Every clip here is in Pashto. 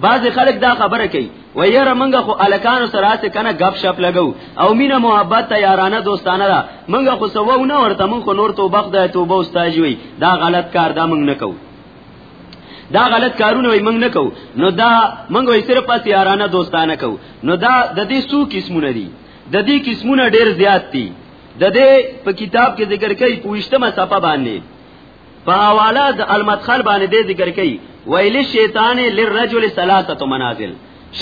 بعض خلک دا خبره کوي و یره منګه خو الکانو سره څه کنه غب شپ لګو او مینا محبت ته یارانه دوستانه را منګه خو سوو نه ورته من خو نور توبه خدای توبه استاد وي دا غلط کار دا منګ نه کوو دا غلط کارونه وي منګ نه کوو نو دا منګ وي صرف پس یارانه دوستانه کوو نو دا د دې سو قسمونه دي د دې قسمونه ډیر زیات دي د دې په کتاب کې ذکر کوي پوښتمه صفه باندې په حواله د المدخل باندې دې ذکر کوي ویل شیطان للرجل ثلاثه منازل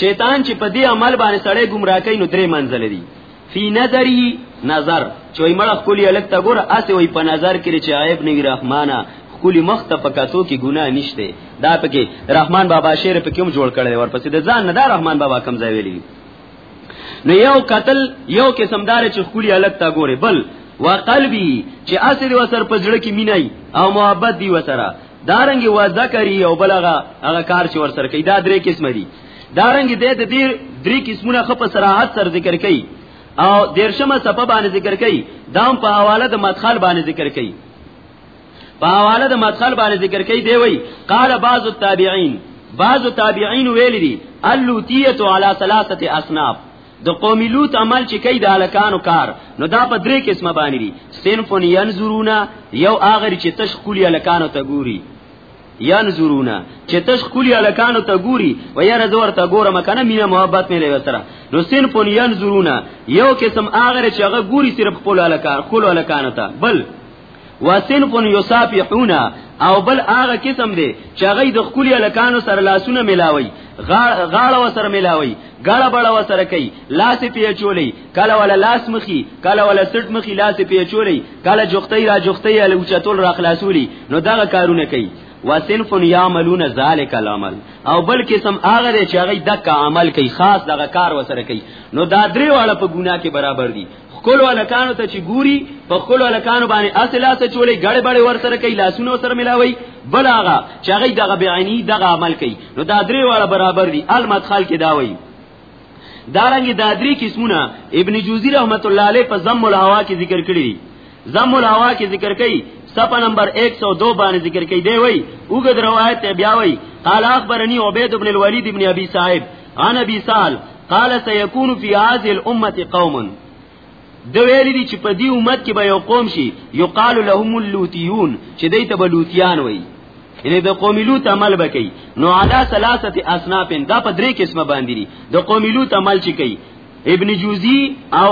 شیطان چې په دې عمل باندې سړی گمراه کوي نو درې منزل دي فی نظری نظر چوي مړه خپل الک ته ګور اسه وي په نظر کې چې عیب نه رحمانا خپل مخ ته پکاتو کې ګناه نشته دا پکې رحمان بابا شعر پکې هم جوړ کړی ورپسې د ځان نه دا رحمان بابا کم ځای ویلی نو یو قتل یو قسم دار چې خولي الګ تا ګوره بل وقلبي چې اصل وسر په ځړه کې مینای او محبت دی وسره دارنګ و ذکری او بلغه هغه کار چې ورسره کوي دا درې قسم دي دارنګ د دې دې درې قسمونه خپ صراحت سره ذکر کوي او دیرشمه سبب باندې ذکر کوي دام په حواله د مدخل باندې ذکر کوي په حواله د مدخل باندې ذکر کوي دی وی قال بعض التابعین بعض التابعین ویل دي اللوتیه علی ثلاثه اصناف د قوم لوط عمل چې کوي د الکانو کار نو دا په درې قسمه باندې دي سنفون ينظرون یو اغر چې تشکلی الکانو ته ګوري ينظرون چې تشکلی الکانو ته ګوري و یاره زور ته ګورم کنه مینه محبت مې لري سره نو سنفون ينظرون یو قسم اغر چې هغه ګوري صرف خپل الکان خپل الکانو ته بل وسنف یصافحون او بل هغه قسم دی چې هغه د خولي الکانو سره لاسونه ملاوي غاړه وسره ملاوي غاړه بړه وسره کوي لاس پیه چولې کله ولا لاس مخي کله ولا سټ مخي لاس پیه چولې کله جوختي را جوختي له اوچتول را خلاصولي نو دغه کارونه کوي وسنف یعملون ذلک العمل او بل قسم هغه دی چې هغه دغه عمل کوي خاص دغه کار وسره کوي نو دا درې واړه په ګناه کې برابر دي خپل الکانو ته چې ګوري په خپل الکانو باندې اصله څه چولې ګړې بړې ور سره کوي لاسونو سره ملاوي بل هغه چې هغه دغه بیانی دغه عمل کوي نو دا درې واړه برابر دي المدخل کې دا وایي دارنګ دا درې قسمونه ابن جوزی رحمت الله علیه په ضم الهوا کې ذکر کړی دي ضم الهوا کې ذکر کړي صفه نمبر 102 باندې ذکر کړي دی وایي اوګد روایت بیا وایي قال اخبرني عبید ابن الولید ابن ابي صاحب انا بي سال قال سيكون في هذه الامه قوم د ویل دي چې په دې امت کې به یو قوم شي یقال لهم اللوتیون چې دوی ته بلوتیان وایي یعنی د قوم لوط عمل بکي نو علا ثلاثه اصناف دا په درې قسمه باندې دي د قوم لوط عمل چې کوي ابن جوزی او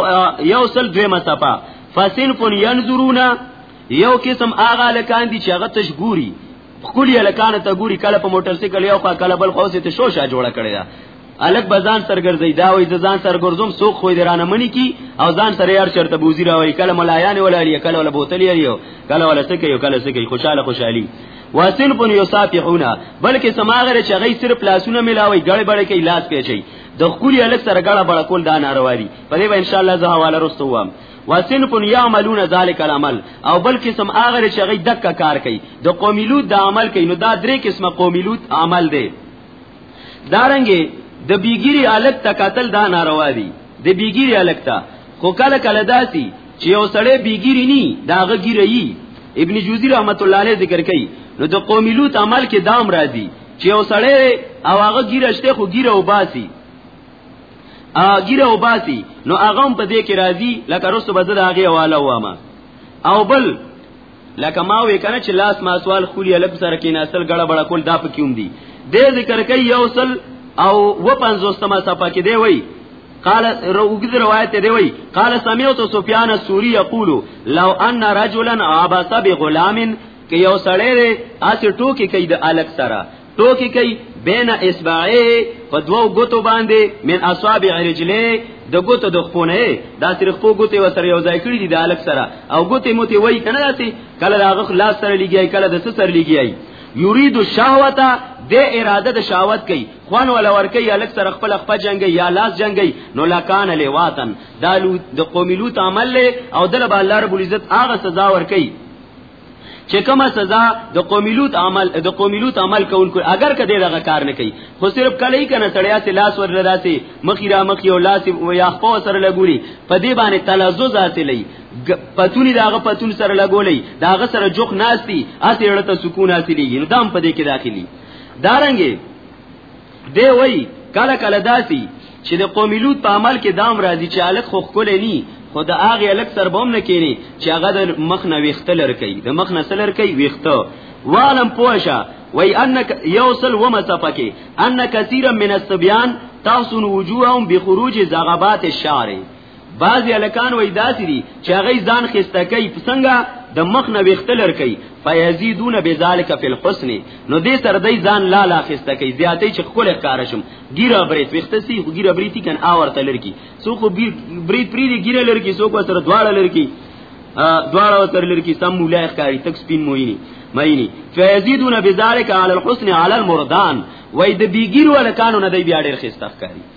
یو سل دوی مصطفی فسنف ينظرون یو قسم آغا لکان دي چې هغه تشګوري خولي الکان ته ګوري کله په موټر سایکل یو خوا کله بل خو ته شوشه جوړه کړی دا الک بزان سرګرځي دا وای ځان سرګرزوم سوق خو درانه منی کی او ځان سره یار چرته بوزي راوي کله ملایان ولاړی کله ولا بوتل یو کله ولا سکه یو کله سکه خوشاله خوشحالي واسن پن یصافحونا بلکې سماغره چې غي صرف لاسونه ملاوي ګړې بړې کې لاس پیچي د خولي الک سره ګړه بړه کول دا ناروا دي په دې ان شاء الله زه حواله رسوم وسنف يعملون ذلك العمل او بل قسم هغه چې غي دک کار کوي د قومي لوط د عمل کوي نو دا درې قسمه قومي لوط عمل دی دارنګي د دا بیګيري الګ تکاتل دا ناروا دي د بیګيري الګ تا خو کله کله داسي چې یو سړی بیګيري ني داغه ګيري ابن جوزي رحمت الله عليه ذکر کوي نو د قومي لوط عمل کې دام راځي چې یو سړی او هغه ګیرشته خو ګیره وباسي اګیره او باسی نو هغه په دې کې راځي لکه رسو بدل هغه والا وامه او بل لکه ما وې کنه چې لاس ما سوال خولي الګ سره کې نسل غړه بڑا کول دا پکې هم دي دې ذکر کوي یو سل او و پنځوستمه صفه کې دی وای قال روغد روایت دی وای قال سمعت سفیان السوری یقول لو ان رجلا عبس بغلام کې یو سړی دی اسی ټوکی کوي د الګ سره ټوکی کوي بین اصبعه په دوو ګوتو باندې من اصابع رجله د ګوتو د خپونه دا سر خپو ګوتې وسره یو ځای کړی دي د الک سره او ګوتې موتې وای کنه داسي کله دا غخ لاس سره لګي کله د سره لګي یرید الشهوته د اراده د شاوت کوي خوان ولا ور کوي الک سره خپل خپل جنگي یا لاس جنگي نو لکان له واتن دالو د قومي لوت عمل له او دل به الله رب العزت هغه سزا ور کوي چې کومه سزا د قومي لوط عمل د قومي لوط عمل کوونکو اگر کده دغه کار نه کوي خو صرف کله یې کنه سړیا سي لاس ور لراسي مخی را مخی او لاس و یا خپو سره لګوري په دې باندې تلزز حاصلې پتونی داغه پتون سره لګولې داغه سره جوخ ناشتي اته اړه ته سکون حاصلېږي نو دام په دې کې داخلي دارنګي دی وای کله کله داسي چې د قومي لوت په عمل کې دام راځي چې الک خو خپل نه خو د هغه الک سر بوم نه کینی چې هغه د مخ نه ویخته لر کوي د مخ نه سلر کوي ویخته والم پوښه وای انک یوصل ومسفه کې ان کثیر من الصبیان تحسن وجوههم بخروج زغبات الشعر بعضی الکان وای داسې دي چې هغه ځان خسته کوي څنګه د مخ نه وختلر کوي فیزيدون بذالک فی الحسن نو دې سره دای ځان لا لا خسته کوي زیاتې چې خپل ښکار شم ګیره بریت وخته سي ګیره بریتی کن اور تلر کی سو خو بریت پری دی ګیره لر کی سو کو سره دواړه لر کی دواړه تر لر کی سم مولا ښکاری تک سپین موینی مینی فیزيدون بذالک علی الحسن علی المردان وای د بیګیر ولکانو نه دی بیا ډیر خسته ښکاری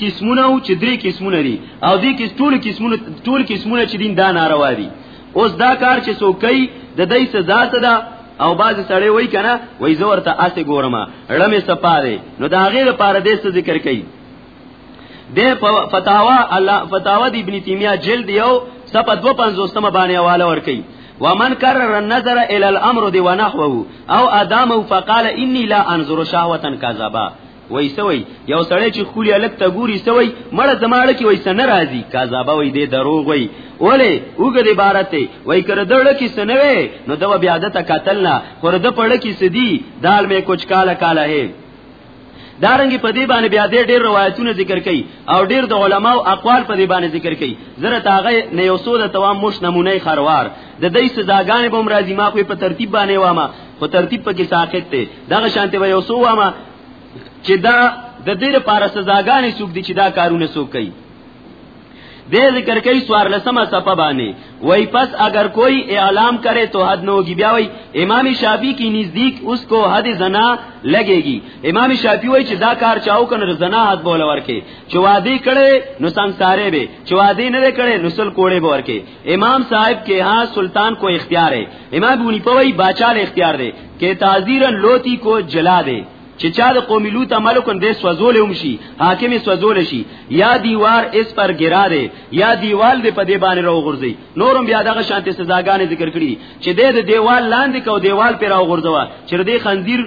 قسمونه او چې درې قسمونه دي او دې کې ټول قسمونه ټول قسمونه چې دین دا ناروا دي اوس دا کار چې څوک کوي د دې سزا څه ده او باز سړی وای کنه وای زه ورته اسه ګورم ړمه سپاره نو دا غیر پار دې څه ذکر کوي د فتاوا الله فتاوا د ابن تیمیه جلد یو صفه 250 مه باندې حواله ور کوي ومن کرر النظر الى الامر دی ونحوه او ادامه فقال اني لا انظر شهوه كذبا وای سوی یو سړی چې خولي الک ته ګوري سوی مړ زماړه کې وای سن راضي کاذابه وای دې دروغ وای اوله وګد عبارت وای کړه دړ کې سنوي نو دو بیا د قتل نه خور د پړ کې سدي دال مې کچ کاله کاله هي دارنګ په دې باندې بیا دې ډېر روایتونه ذکر کړي او ډېر د علماو اقوال په دې باندې ذکر کړي زره تاغه نه یو سوده توام مش نمونه خروار د دې سزاګانې به مرضی ما خو په ترتیب باندې وامه خو ترتیب پکې ساقط دی دغه شانته به یو سو واما چې دا د دې لپاره سزاګانې څوک دي چې دا کارونه څوک کوي دې ذکر کوي سوار لسمه صفه باندې وای پس اگر کوئی اعلام کرے تو حد نو ہوگی بیا وای امام شافعی کی نزدیک اس کو حد زنا لگے گی امام شافعی وای چې دا کار چاو کنه زنا حد بوله ورکه چې وادي کړي نو سنگ ساره به چې وادي نه کړي نو سل کوړې به ورکه امام صاحب کې ها سلطان کو اختیار ہے امام بونی پوی باچا له اختیار دی کې تعذیرن لوتی کو جلا دی چې چا د قوم لوط ملکون دې سوزول هم شي حاکم سوزول شي یا دیوار اس پر ګرا دی یا دیوال دې په دې باندې راو غورځي نورم بیا دغه شانته سزاګانې ذکر کړي چې دې د دیوال لاندې کو دیوال پر راو غورځوا چې دې خنزیر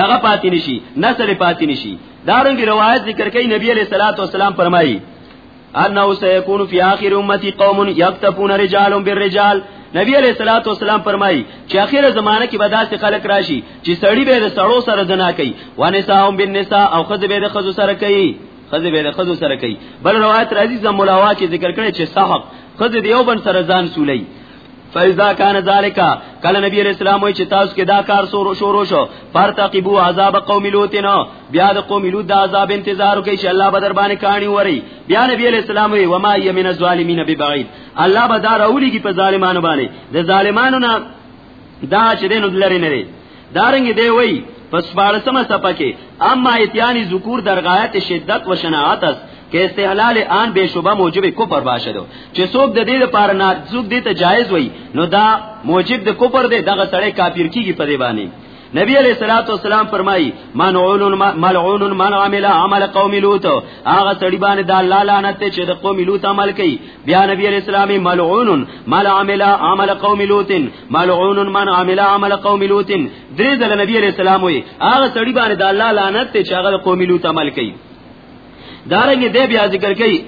دغه پاتې نشي نسل پاتې نشي دارنګ روایت ذکر کوي نبی علیہ الصلوۃ والسلام فرمایي انه سيكون في اخر امتي قوم يكتفون رجال بالرجال نبی علیہ الصلوۃ والسلام فرمایي چې اخیره زمانہ کې به داسې خلک راشي چې سړی به د سړو سره زنا کوي ونساهم بالنساء او خزه به د خزو سره کوي خزه به د خزو سره کوي بل روایت راځي زمولاوا کې ذکر کړي چې صاحب خزه د یو بن سره ځان سولي فاذا كان ذلك کله نبی علیہ السلام وی چې تاسو کې دا کار سورو شروع شو فرتقبو عذاب قوم لوط نه بیا د قوم لوط د عذاب انتظار کوي چې الله بدر باندې کانی وری بیا نبی علیہ السلام وی وما یمن الظالمین ببعید الله بدر اولی کی په ظالمانو باندې د ظالمانو نه دا چې دین لري نه دارنګ دی وی پس بارسمه صفه کې اما اتیانی ذکور در غایت شدت و شناعت است که استحلال آن به شوبه موجب کفر باشه دو چې څوک د دې لپاره نه څوک دې ته جایز وای نو دا موجب د کفر دی دغه سړی کافر کیږي په دی باندې نبی علیہ الصلوۃ والسلام فرمایي منعون ملعون من عمل عمل قوم لوط هغه سړي باندې د الله لعنت ته چې د قوم لوط عمل کوي بیا نبی علیہ السلام ملعون مل عمل عمل قوم لوط ملعون من عمل عمل قوم لوط درې ځله نبی عليه السلام وي هغه سړي باندې د الله لعنت ته چې هغه قوم لوط عمل کوي دارنګ دې بیا ذکر کوي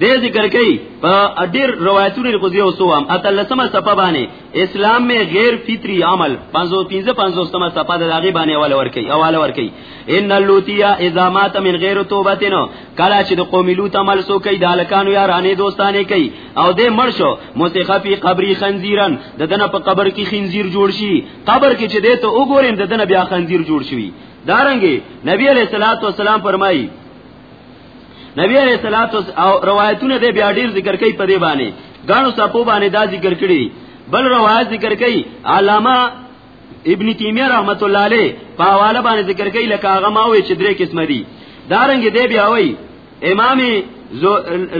دې ذکر کوي په ډېر روایتونو کې کوزي اوسو هم اتلسمه صفه باندې اسلام می غیر فطری عمل 515 500 صفه د هغه باندې اول ور کوي اول ور کوي ان اللوتیا اذا مات من غیر توبتنو کلا چې د قوم لوط عمل سو کوي د الکانو یارانه دوستانه کوي او دې مړ شو موسیقه په قبري خنزیرن د دنه په قبر کې خنزیر جوړ شي قبر کې چې دې ته وګورم د دنه بیا خنزیر جوړ شي دارنګي نبی علیہ الصلوۃ والسلام فرمایي نبی علیہ الصلوۃ او روایتونه دې بیا ډیر ذکر کوي په دې باندې غاڼو صاحب باندې دا ذکر کړی بل روایت ذکر کوي علامه ابن تیمیه رحمت الله علیه په حواله باندې ذکر کوي لکه هغه ما وی چې درې قسم دي دارنګ دی بیا وی امام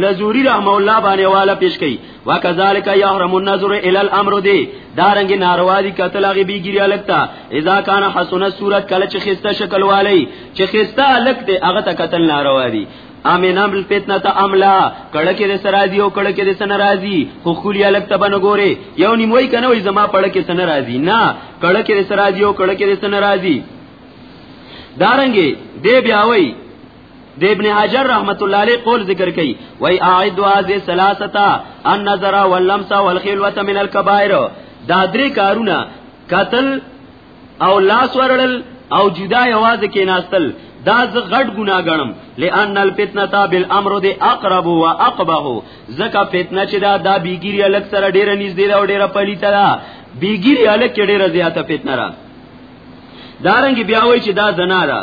لزوری رحم الله باندې والا پیش کړي وکذالک یحرم النظر الی الامر دی دارنګ ناروا دي قتل هغه بیګری الکتا اذا کان حسن صورت کله چې خسته شکل والی چې خسته الک دی هغه ته قتل ناروا دي امین امر الفتنه ته عملا کړه کې د سرازي او کړه کې د سن راضي خو خولیا لک ته بنه ګوره یو نیم وای کنه وای زما پړه کې سن راضي نه کړه کې د سرازي او کړه کې د سن راضي دارنګي دی بیا وای د ابن حجر رحمت الله علیه قول ذکر کړي وای اعد هذه ثلاثه النظر واللمس والخلوه من الكبائر دا درې کارونه قتل او لاس ورړل او جدا یواز کې ناستل دا ز غټ ګنا غنم لئن الفتنه بالامر دی اقرب و اقبه زکه فتنه چې دا دا بیګری الک سره ډیر نږدې دا ډیر پلیته دا بیګری الک ډیر زیاته فتنه را دارنګ بیا وای چې دا زنا ده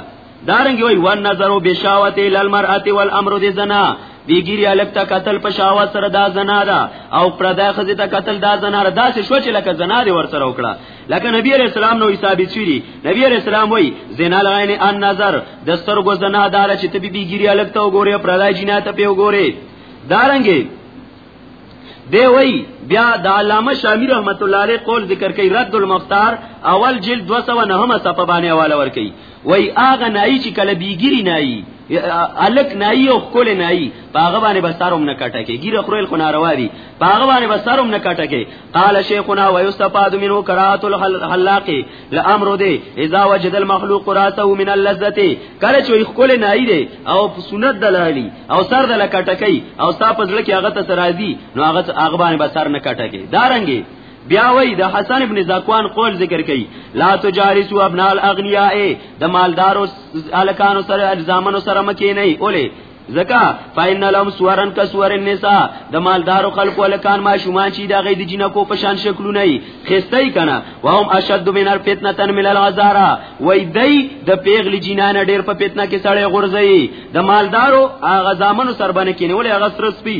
دارنګ وی ون نظرو بشاوت ال المرأه والامر د زنا دیګری الک تا قتل په شاوت سره دا زنا ده او پردا خزه تا قتل دا زنا ده داسې شو چې لکه زنا دی ور سره وکړه لکه نبی علیہ السلام نو ثابت شری نبی علیہ السلام وی زنا لعین ان نظر د سترګو زنا دار چې ته بیګری الک تا وګوره پردا جنایت په وګوره دارنګ دی وی بیا د علامه شامی رحمت الله علیه قول ذکر کوي رد المختار اول جلد 209 صفحه باندې حواله ور کوي وای هغه نای چې کله بیګری نای الک نای او خپل نای پاغه باندې بساروم نه کټه کې ګیره خرویل خو ناروا دي پاغه باندې بساروم نه کټه کې قال شیخنا ويستفاد منه قرات الحلاق الامر دي اذا وجد المخلوق راسه من اللذته کله چې خپل نای دي او سنت دلالي او سر دل کټه کې او ستا پزړه کې هغه ته راضي نو هغه هغه باندې بسار نه کټه کې دارنګي بیا وای د حسن ابن زکوان قول ذکر کړي لا تجالسوا ابناء الاغنیاء د مالدارو الکانو سره الزامنو سره مکه نه اوله زکا فإن لهم سورن کسور النساء د مالدارو خلق ولکان ما شومان چې د غید جنکو په شان شکلونه ای خستای کنا وهم اشد من الفتنه من العذارا وای دای د پیغلی جنان ډیر په فتنه کې سړی غورځي د مالدارو هغه زامنو سربنه کینول هغه سرسپی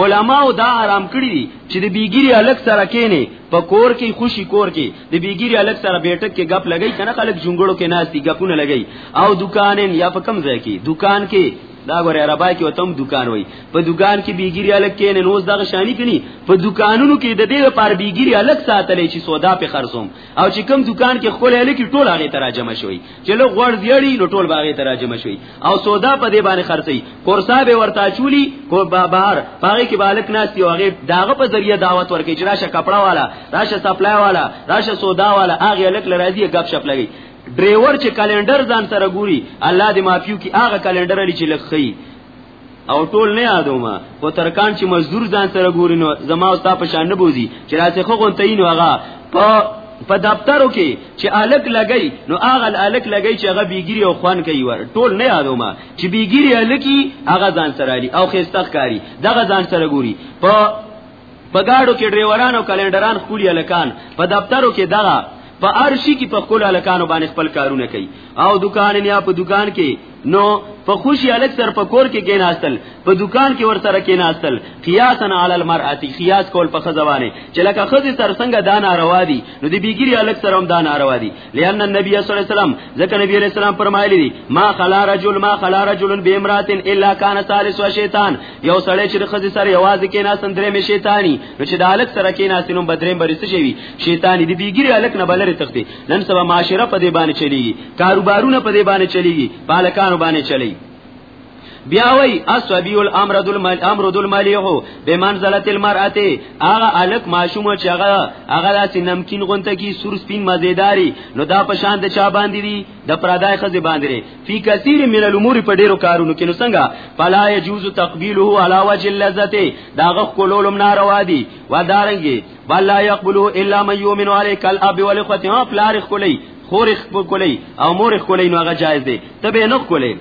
علماو دا حرام کړی دي چې د بیګری الګ سره کینې په کور کې خوشي کور کې د بیګری الګ سره بیٹک کې غپ لګی کنه خلک جونګړو کې ناشتي غپونه لګی او دکانن یا په کم ځای کې دکان کې دا غره عربا کې وتم دکان وای په دکان کې بیګری الګ کینې نو دغه شانی کني په دکانونو کې د دې لپاره بیګری الګ ساتلې چې سودا په خرڅوم او چې کم دکان کې خپل الګ ټول هغه تراجمه شوی چې له غوړ دیړي نو ټول باغې تراجم شوي او سودا په دې باندې خرڅي کورسا به ورتا چولی کو بهر پاره کې بالک ناس دی هغه داغه په ذریعہ دعوت ورکړي چې راشه کپڑا والا راشه سپلای والا راشه سودا والا هغه لک لراځي غب شپ لګي ډرایور چې کلندر ځان سره ګوري الله دې معافيو کې هغه کلندر لري چې لخی او ټول نه یادو ما خو ترکان چې مزدور ځان سره ګوري نو زما او تاسو په شان نه بوزي چې راته خو غونته یې نو هغه په په دفترو کې چې الک لګی نو هغه الک لګی چې هغه بیګری او خوان کوي ور ټول نه یادو ما چې بیګری الکی هغه ځان سره لري او خستخ کاری دغه ځان سره ګوري په په گاډو کې ډرایوران او کلندران خولي الکان په دفترو کې دغه په ارشي کې په خپل الکانو باندې خپل کارونه کوي او دکان نه په دکان کې نو په خوشي الک سر په کور کې کېناستل په دکان کې ور سره کېناستل قیاسا علی المرأه قیاس کول په خزوانه چې لکه خزي سر څنګه دا ناروا دي نو د بیګری الک سره هم دا ناروا دي لئن النبي صلی الله علیه وسلم ځکه نبی علیہ السلام فرمایلی دي ما خلا رجل ما خلا رجل بامرات الا کان ثالث و شیطان یو سړی چې خزي سر یوازې کېناستل درې می شیطانی نو چې د الک سره کېناستل نو بدرې برسه شي شیطانی د بیګری الک نه بلره تخته نن سبا معاشره په دې باندې چلیږي کاروبارونه په دې باندې چلیږي پالکانو باندې چلیږي بیا وای اسوبی الامر ذل مال امر ذل مالیه بمنزله المرأه هغه الک ماشوم چې هغه هغه داسې نمکین غونته کی سور سپین مزیداری نو دا په شان د چا باندې دي د پرادای خزه باندې فی کثیر من الامور په ډیرو کارونو کې نو څنګه فلا یجوز تقبیله علی وجه اللذته داغه کولولم ناروا دي ودارنګي بل لا يقبلوا الا من يؤمن عليك الاب والاخوه پلار خولي خور خولي او مور خولي نو هغه جائز دي ته به نه خولي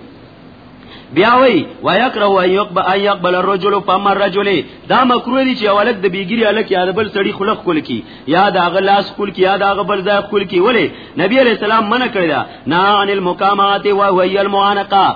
بیا وی ويقرأ ان يقبل ان يقبل الرجل فما الرجل دا مکروه دي چې اولک د بیګری الک یا بل سړی خلق کول کی یا دا غلاس کول کی یا دا غبل ځای کول کی ولی نبی علیہ السلام منع کړی دا نا عن المقامات و هو المعانقه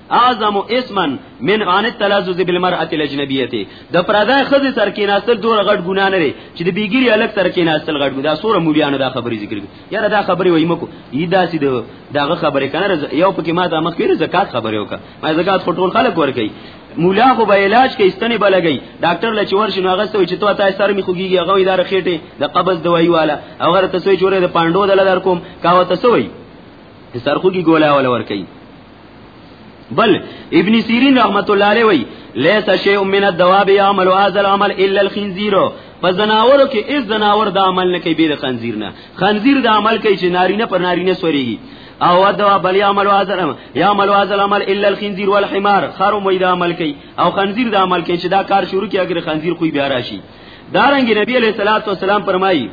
اعظم اسما من ان التلذذ بالمرأه الاجنبيه د پردا خزه سر کې ناستل دور غټ ګنا نه لري چې د بیګری الګ سر کې ناستل غټ ګنا سور مولیانو دا خبرې ذکر کړي یاره دا خبرې وای مکو یدا سي دغه خبرې کنه یو پکې ما دا مخ کې زکات خبرې وکړه ما زکات خټول خلک ورکړي مولا خو به علاج کې استنې بلګي ډاکټر لچ ورشي نو هغه سوي چې ته تاسو سره می خوګيږي هغه اداره خېټه د قبض دوايي والا هغه ته سوي چې ور د پاندو دل در کوم کاوه ته سوي سرخوږي ګولا ولا ور کوي بل ابن سیرین رحمت الله علیه وی لیس شیء من الدواب یعمل هذا العمل الا الخنزیر په زناورو کې اس زناور د عمل نه کوي بیر خنزیر نه خنزیر د عمل کوي چې نارینه پر نارینه سوريږي او دوا بل یعمل هذا العمل یعمل هذا العمل الا الخنزیر والحمار خرو مې د عمل کوي او خنزیر د عمل کوي چې دا کار شروع کیږي خنزیر خو بیا راشي دارنګ نبی علیہ الصلوۃ والسلام فرمایي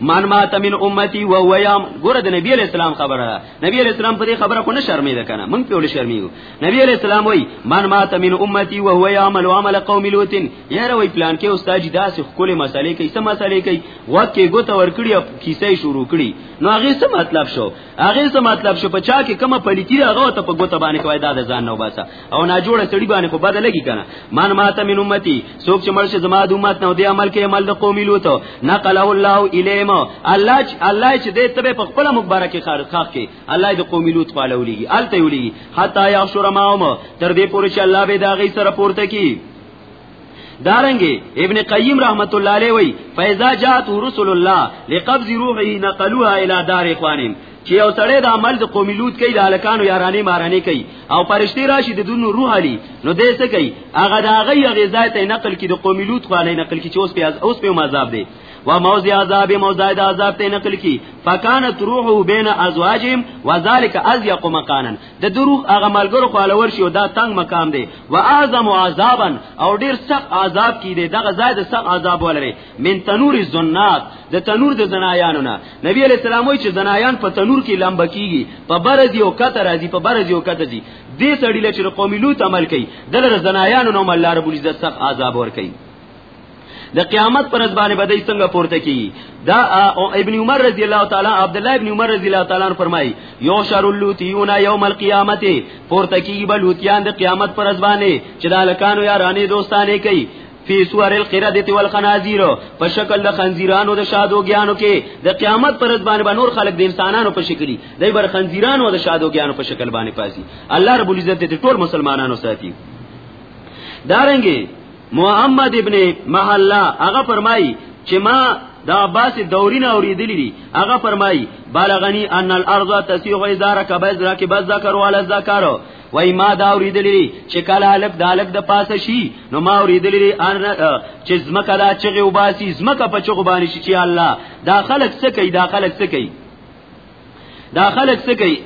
من مات من امتی و هو یام ګوره د نبی علیہ السلام خبره ده نبی علیہ السلام په دې خبره خو نه شرمېده کنه مونږ په ول شرمېږو نبی علیہ السلام وای من مات من امتی و هو یعمل عمل قوم لوط یاره وای پلان کې استاد جی داسې خپل مسالې کوي سم مسالې کوي وکه ګوت ور کړی کیسه شروع کړي نو هغه څه مطلب شو هغه څه مطلب شو په چا کې کومه پلیتی هغه ته په ګوته باندې کوي دا د ځان نو باسه او نا جوړه سړي باندې خو بدل لګي کنه مان ماته من امتی څوک چې مرشه زما د امت نو دی عمل کې عمل د قومي لوته نقله الله الیم الله چې الله چې دې تبه په خپل مبارکي خارج خاخ کې الله د قومي لوت پاله ولېږي الته ولېږي حتا یعشر ماهم تر دې پورې چې الله به دا غي سره پورته کی دارنګي ابن قیم رحمت الله علیه وی فیضا جات رسول الله لقبض روحه نقلوها الى دار اخوانهم چې یو سړی د عمل د قومي لوت کوي د الکانو یارانې مارانې کوي او پرشتي راشي د دونو روح علي نو دې څه کوي هغه د هغه یغې ځای ته نقل کی د قومي لوت خو نه نقل کی چې اوس په اوس په مذاب دی و موضع عذاب موضع عذاب ته نقل کی فکانت روحه بین ازواجهم وذالک ازیق مکانا د دروغ هغه ملګرو خو الور شي او دا تنگ مقام دی و اعظم عذابا او ډیر سخت عذاب کی دی دغه زائد سخت عذاب ولري من تنور الزنات د تنور د زنایانو نه نبی علیہ السلام وی چې زنایان په تنور کې لمب کیږي په برزي او کتر ازي په برزي او کتر دي دې سړی لچې قومي لوت عمل کوي دلته زنایانو نو الله رب العزت سخت عذاب ور کوي د قیامت پر ورځ باندې بدای څنګه پورته کی دا ابن عمر رضی الله تعالی عبد الله ابن عمر رضی الله تعالی فرمای یو شر اللوتیون یوم القیامت پورته کی بلوتیان د قیامت پر ورځ باندې چې د الکانو یارانه دوستانه کوي فی سور القردت والخنازیر په شکل د خنزیرانو د شادوګیانو کې د قیامت پر ورځ باندې نور خلق د انسانانو په شکل دي دای بر خنزیرانو د شادوګیانو په شکل باندې پاسي الله رب العزت دې ټول مسلمانانو ساتي دارنګي محمد ابن محلا هغه فرمایي چې ما دا عباس دورین اوریدلی دي هغه فرمایي بلغنی ان الارض تسیح اذا ركب ازرا کې بس ذکر ولا ذکر وای ما دا اوریدلی چې کله الک دالک د پاسه شي نو ما اوریدلی ان چې زمکه دا چغه وباسي زمکه په چغه باندې شي چې الله دا خلک څه کوي دا خلک څه کوي دا خلک څه کوي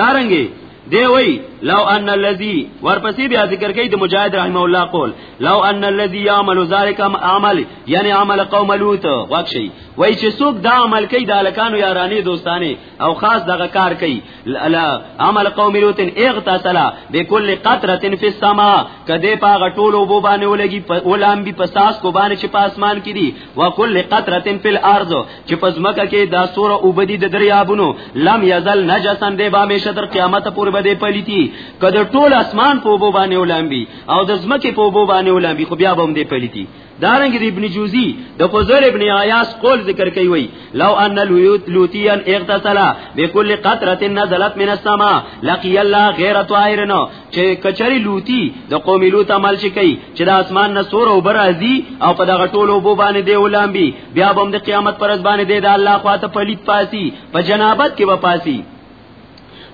دارنګي دی وی لو ان الذي ورپسې بیا ذکر کوي د مجاهد رحم الله قول لو ان الذي يعمل ذلك عمل یعنی عمل قوم لوط واکشي وای چې څوک دا عمل کوي د الکانو یارانه دوستانه او خاص دغه کار کوي عمل قوم لوط اغتسل بكل قطره في السماء کده پاغه ټول وبو باندې ولګي ولام بي پساس کو باندې چې په اسمان کې دي وکل قطره في الارض چې پزماکه کې دا سوره او بدی د دریابونو لم یزل نجسن دی با همیشه تر قیامت پورې بده پلیتی کله ټول اسمان په وبو باندې ولامبي او د زمکه په وبو باندې ولامبي خو بیا به هم دی پلیتی دارنګ د ابن جوزی د خضر ابن عیاس قول ذکر کوي وی لو ان لوتیا اغتسل بكل قطره نزلت من السماء لقي الله غیر طاهرنا چې کچری لوتی د قوم لوط عمل چې کوي چې د اسمان نه سور او بر ازي او په دغه ټولو بو باندې دی ولامبي بیا به د قیامت پر ځبان دی د الله خواته پلیت پاسي په جنابت کې و پاسي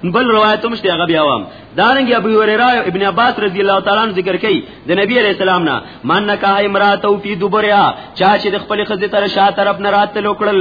بل روایت هم شته هغه بیا وام دارنګ ابو هريره او ابن عباس رضی الله تعالی عنہ ذکر کوي د نبی عليه السلام نه من نکاح امراته فی دبرها چا چې د خپل خزه تر شا طرف نه راتلو کړل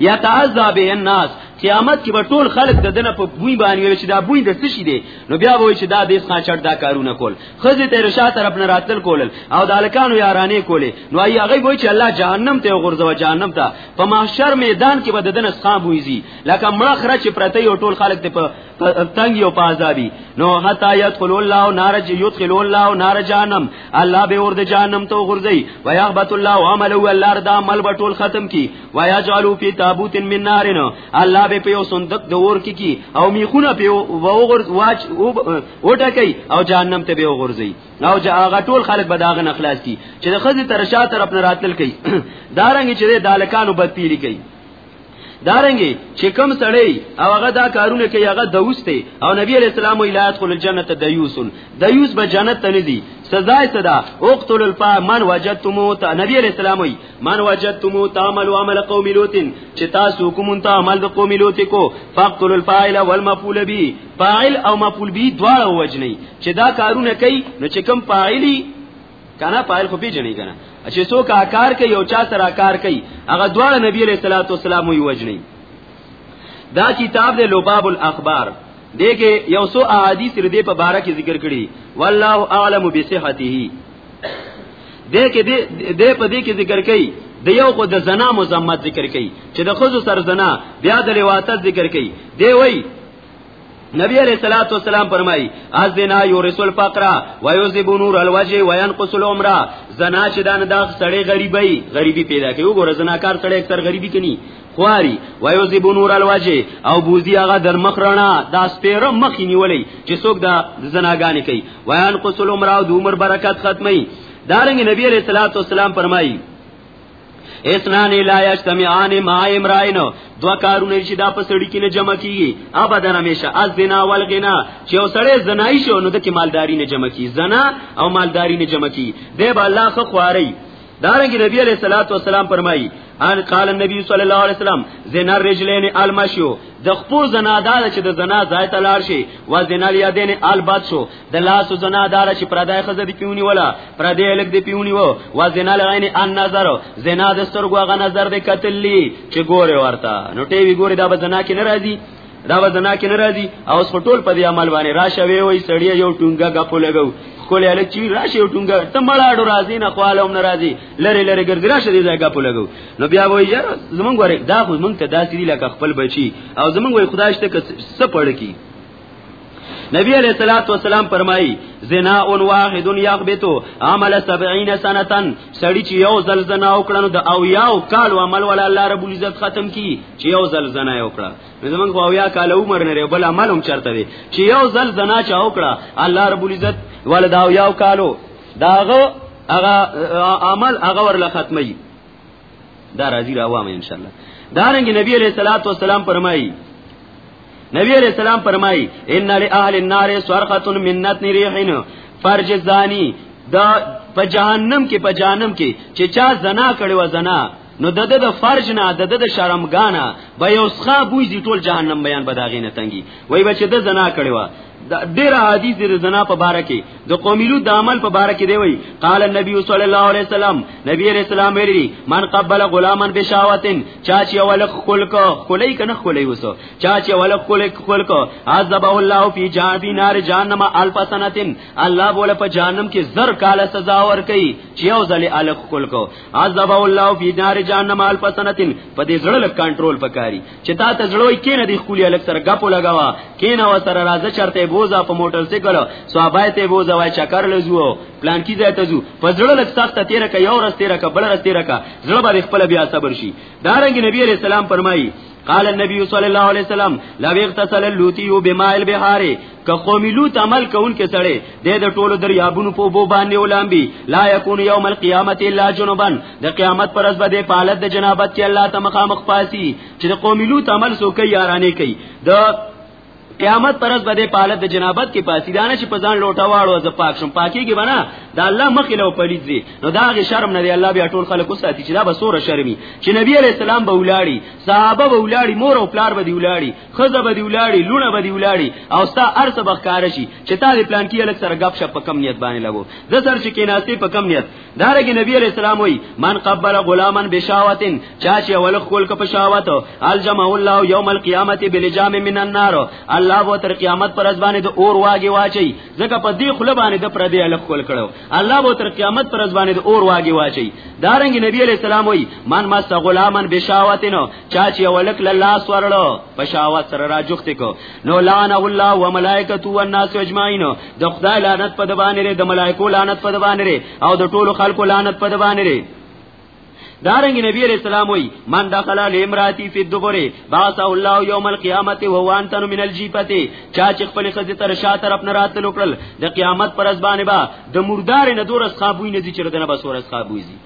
یا تعذا به الناس قیامت کې به ټول خلک د دنه په بوی باندې ویل چې دا بوی د څه شي دی نو بیا وایي چې دا د اسخان چټ دا کارونه کول خزه ته رشا طرف نه راتل کول او د الکانو یارانې کولې نو ای هغه وایي چې الله جهنم ته غورځو جهنم ته په محشر میدان کې به د دنه اسخان بویزي لکه مړه خره چې پرته یو ټول خلک ته په تنگ یو پازابی نو حتا یدخل الله نار یدخل الله نار جهنم الله به اور د جهنم تو غرزی و یغبت الله عمل او الله ردا عمل بتول ختم کی و یجعلوا فی تابوت من نار الله به په صندوق د اور کی کی او میخونه په و غرز واچ او ټکی او جهنم ته به غرزی او جا غټول خلق به داغه نخلاص کی چې د خزي ترشا طرف نه راتل کی دارنګ چې د دالکانو بد پیری کی دارنګي چې کم سړی او هغه دا کارونه کوي هغه دوسته او نبی علیہ السلام ویلا ادخل الجنه دیوسن دیوس به جنت ته ندي سزا صدا اقتل الفا من وجدتمو تا نبی علیہ السلام وی من وجدتمو تعمل عمل قوم لوط چې تاسو کوم ته عمل د قوم لوط کو فقتل الفاعل والمفعول به فاعل او مفعول به دواړه وجنی چې دا کارونه کوي نو چې کم فاعلی کنه فاعل خو پیژنې کنه چې څوک کار کوي یو چا سره کار کوي هغه دواړه نبی علیہ الصلوۃ والسلام وی وجنی دا کتاب د لباب الاخبار دغه یو سو احادیث ردی په باره کې ذکر کړي والله اعلم بصحته دغه دې دې په دې کې ذکر کړي د یو خو د زنا مزمت ذکر کړي چې د خود سر زنا بیا د لواطت ذکر کړي دی وای نبی علیہ الصلوۃ والسلام فرمای از دینا یورث الفقر و یذب نور الوجه و ينقص العمر زنا چې دان دا سړی غریبی غریبی پیدا کوي وګوره زناکار سړی اکثر غریبی کني خواري و یذب نور الوجه او بوزي هغه در مخ رڼا دا سپیره مخ نیولې چې څوک دا زناګانی کوي و ينقص العمر او د عمر برکت ختمي دارنګ نبی علیہ الصلوۃ والسلام فرمای اسنان لا یجتمعان ما امرائن دوا کارونه چې دا په سړی کې نه جمع کیږي ابدا همیشه از زنا والغنا چې وسړی زنای شو نو د کې مالداری نه جمع کی زنا او مالداری نه جمع کی دی به الله خو خواري دارنګ نبی علیہ الصلوۃ والسلام فرمایي ان قال النبي صلی الله علیه وسلم زنا الرجلین المشو د خپل زنا دا چې د زنا ځای ته لاړ شي و زنا الیدین البد شو د لاس زنا دار چې پردای خزه دی پیونی ولا پردای الګ دی پیونی وو وا زنا لغین ان نظر زنا د سترګو غ نظر دی کتلی چې ګوره ورته نو ټی وی ګوره دا به زنا کې ناراضي دا به زنا کې ناراضي او اوس ټول په دې عمل باندې راشه وی وی سړی یو ټونګه غپو لګو کولې الګ چې راشه یو ټونګه ته مړاړو راضي نه خواله هم ناراضي لری لری ګرځي راشه دې ځای غپو لګو نو بیا وای یار زمونږ ورګ دا خو مونږ ته داسې دی لکه خپل بچي او زمونږ وای خدای شته که سپړ کی نبی علیہ الصلوۃ والسلام فرمایي زنا ان واحد یغبتو عمل 70 سنتن سړی چې یو ځل زنا وکړنو د او یاو کال عمل ولا الله رب العزت ختم کی چې یو ځل زنا وکړه زمونږ خو او یا کال عمر نه بل عمل هم چرته وي چې یو ځل زنا چا وکړه الله رب العزت ول دا او یاو کالو داغه هغه عمل هغه ورله ختمي دا راځي راوامه ان شاء الله دا رنګ نبی عليه الصلاه والسلام فرمایي نبی عليه السلام فرمایي ان لاهل النار سرقه من نتن ريحن فرج زانی دا په جهنم کې په جهنم کې چې چا زنا کړي و زنا نو د د فرج نه د د شرمګانه به یو ښه بوج دی ټول جهنم بیان بداغې نه تنګي وای بچ د زنا کړي و دا ډیر حدیث د زنا په باره کې د قومي لود د عمل په باره کې دی وی قال النبي صلی الله علیه وسلم نبی علیہ السلام ویلي من قبل غلاما بشاوتن چا چې ولک خلق خلای کنه خلای وسو چا چې ولک خلق خلق عذبه الله فی جابی نار جهنم الف سنتن الله بوله په جهنم کې زر کال سزا ور کوي چې یو ځل الک خلق عذبه الله فی نار جهنم الف سنتن په دې زړه کنټرول پکاري چې تا ته زړوي کینه دی خولي الک سره غپو لگاوا کینه و سره راځه چرته بوزا په موټر سایکل صحابه ته بوزا وای چکر لزو پلان کی ځای ته زو په زړه لک سخت تیر ک یو رس تیر ک بل رس تیر ک زړه باندې خپل بیا صبر شي دارنګ نبی علیہ السلام فرمایي قال النبي صلى الله عليه وسلم لو اغتسل اللوتي بماء البحار که قوم لوط عمل کون کې سړی د د ټولو دریابونو په بو باندې ولامبي لا یکون یوم القیامت الا جنبا د قیامت پر ورځ به د پالت د جنابت کې الله ته مخامخ پاسي چې د قوم لوط عمل سو کوي یارانه کوي د قیامت پرز بده پالت د جنابت کې پاسی دانه چې په ځان لوټه واړو ز پاک شم پاکي کې بنا دا الله مخې له پلیت زی نو دا غي شرم نه دی الله بیا ټول خلکو ساتي چې دا به سوره شرمي چې نبی عليه السلام به ولاړی صحابه به ولاړی مور او پلار به دی ولاړی خزه به دی ولاړی لونه به دی ولاړی او ستا ارسه بخکار شي چې تا دې پلان کې الک سره غب شپ په کم نیت باندې لګو د سر چې کیناسته په کم نیت دارګه نبی علیہ السلام وای من قبل غلامن بشاوتن چا چې اول خول کپ شاوت الجمع الله یوم القیامت بلجام من النار الله وو تر قیامت پر ځبانه د اور واګي واچي ځکه په دې خله باندې د پر دې الک خول کړو الله وو تر قیامت پر ځبانه د اور واګي واچي دارنګ نبی علیہ السلام وای من مس غلامن بشاوتن چا چې ولک لاس ورلو په شاوات سره راجوخت کو نو لعنه الله وملائکته والناس اجمعین د خدای لعنت په دبان لري د ملائکو لعنت په دبان لري او د ټولو خلکو لعنت په دبان لري دارنګ نبی علیہ السلام وی من دخل الامراتی فی الدبر باس الله یوم القیامت وهو انتن من الجیفته چا چې خپل خزه تر شا طرف نه راتل وکړل د قیامت پر ځبانه با د مردار نه دور اصحابوی نه دي چې دنه بس ور اصحابوی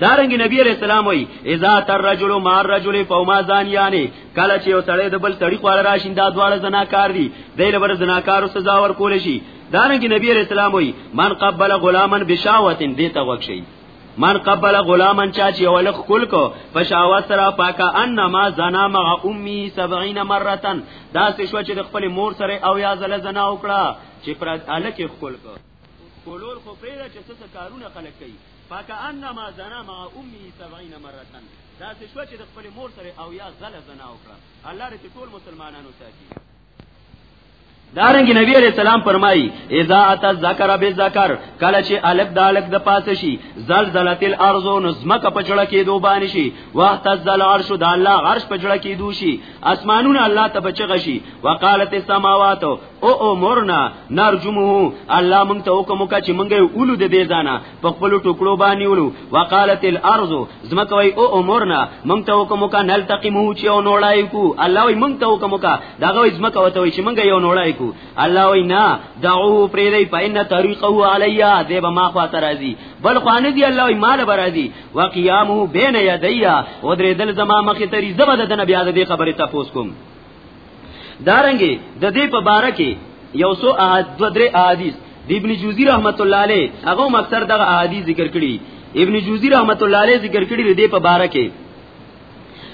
دارنګ نبی علیہ السلام وی اذا تر رجل ما رجل فوما زانیانی کله چې یو سړی د بل سړی خور راشین دا دواړه زناکار دي دله بر زناکارو سزا ورکول شي دارنګ نبی علیہ السلام وی من قبل غلاما بشاوتن دیتا وکشي من قبل غلاما چا چې ولخ کول کو فشاوت را پاکا انما زنا مع امي 70 مره دا څه شو چې د خپل مور سره او یا زله زنا وکړه چې پر الکه خپل کو کولول خو پیدا چې څه کارونه خلک کوي فکانما زنا مع امه 70 مره دا څه شو چې د خپل مور سره او یا غل زنا وکړه الله دې ټول مسلمانانو ساتي دارنګ نبی علیہ السلام فرمایي اذا ات الذکر بالذکر کله چې الک دالک د پاسه شي زلزلت الارض نظمک پچړه کې دو باندې شي وقت العرش د الله عرش پچړه کې دو شي اسمانونه الله ته بچغه شي وقالت السماوات او امرنا نرجمه الله مونږ ته حکم وکړ چې مونږ یې اولو د دې ځانا په خپل ټوکړو باندې اولو وقالت الارض زمکه وای او امرنا مونږ ته حکم وکړ نلتقمو چې او نوړای کو الله وای مونږ ته حکم وکړ دا غوې زمکه وته وای چې مونږ یو نوړای کو الله وای نه دعوه پرې دی پاین طریقه علیا دې به ما خوا ترازی بل خوانه دی الله وای مال برازی وقیامه بین یدیا او درې دل زما مخ ته ری زبد د نبی د دې خبره تاسو کوم دارنګي د دې په باره کې یو سو احد دو درې احادیث د ابن جوزی رحمت الله علیه هغه مکثر دغه احادیث ذکر کړي ابن جوزی رحمت الله علیه ذکر کړي د دې په باره کې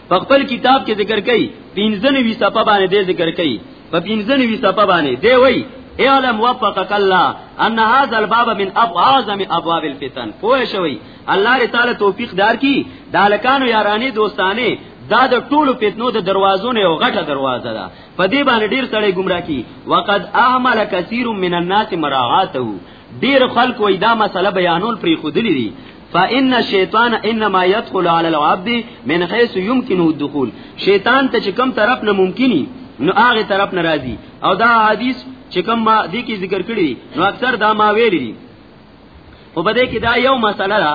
په خپل کتاب کې ذکر کړي پنځنه وی صفه باندې دې ذکر کړي په پنځنه وی صفه باندې دی وای اعلم وفقك الله ان هذا الباب من ابعظم ابواب الفتن پوه شوی الله ری تعالی توفیق دار کی دالکانو یارانی دوستانه دا د ټولو فتنو د دروازو نه یو غټه دروازه ده په دې باندې ډیر سړی گمراه کی وقد اهمل کثیر من الناس مراعاته ډیر خلک وای دا مسله بیانول پری خودلی دي فإن الشیطان انما يدخل على العبد من حيث يمكنه الدخول شیطان ته چې کم طرف نه ممکنی نو هغه طرف ناراضي او دا حدیث چې کوم ما دې کې ذکر کړی نو اکثر دا ما ویلي او په دې کې دا یو مسله ده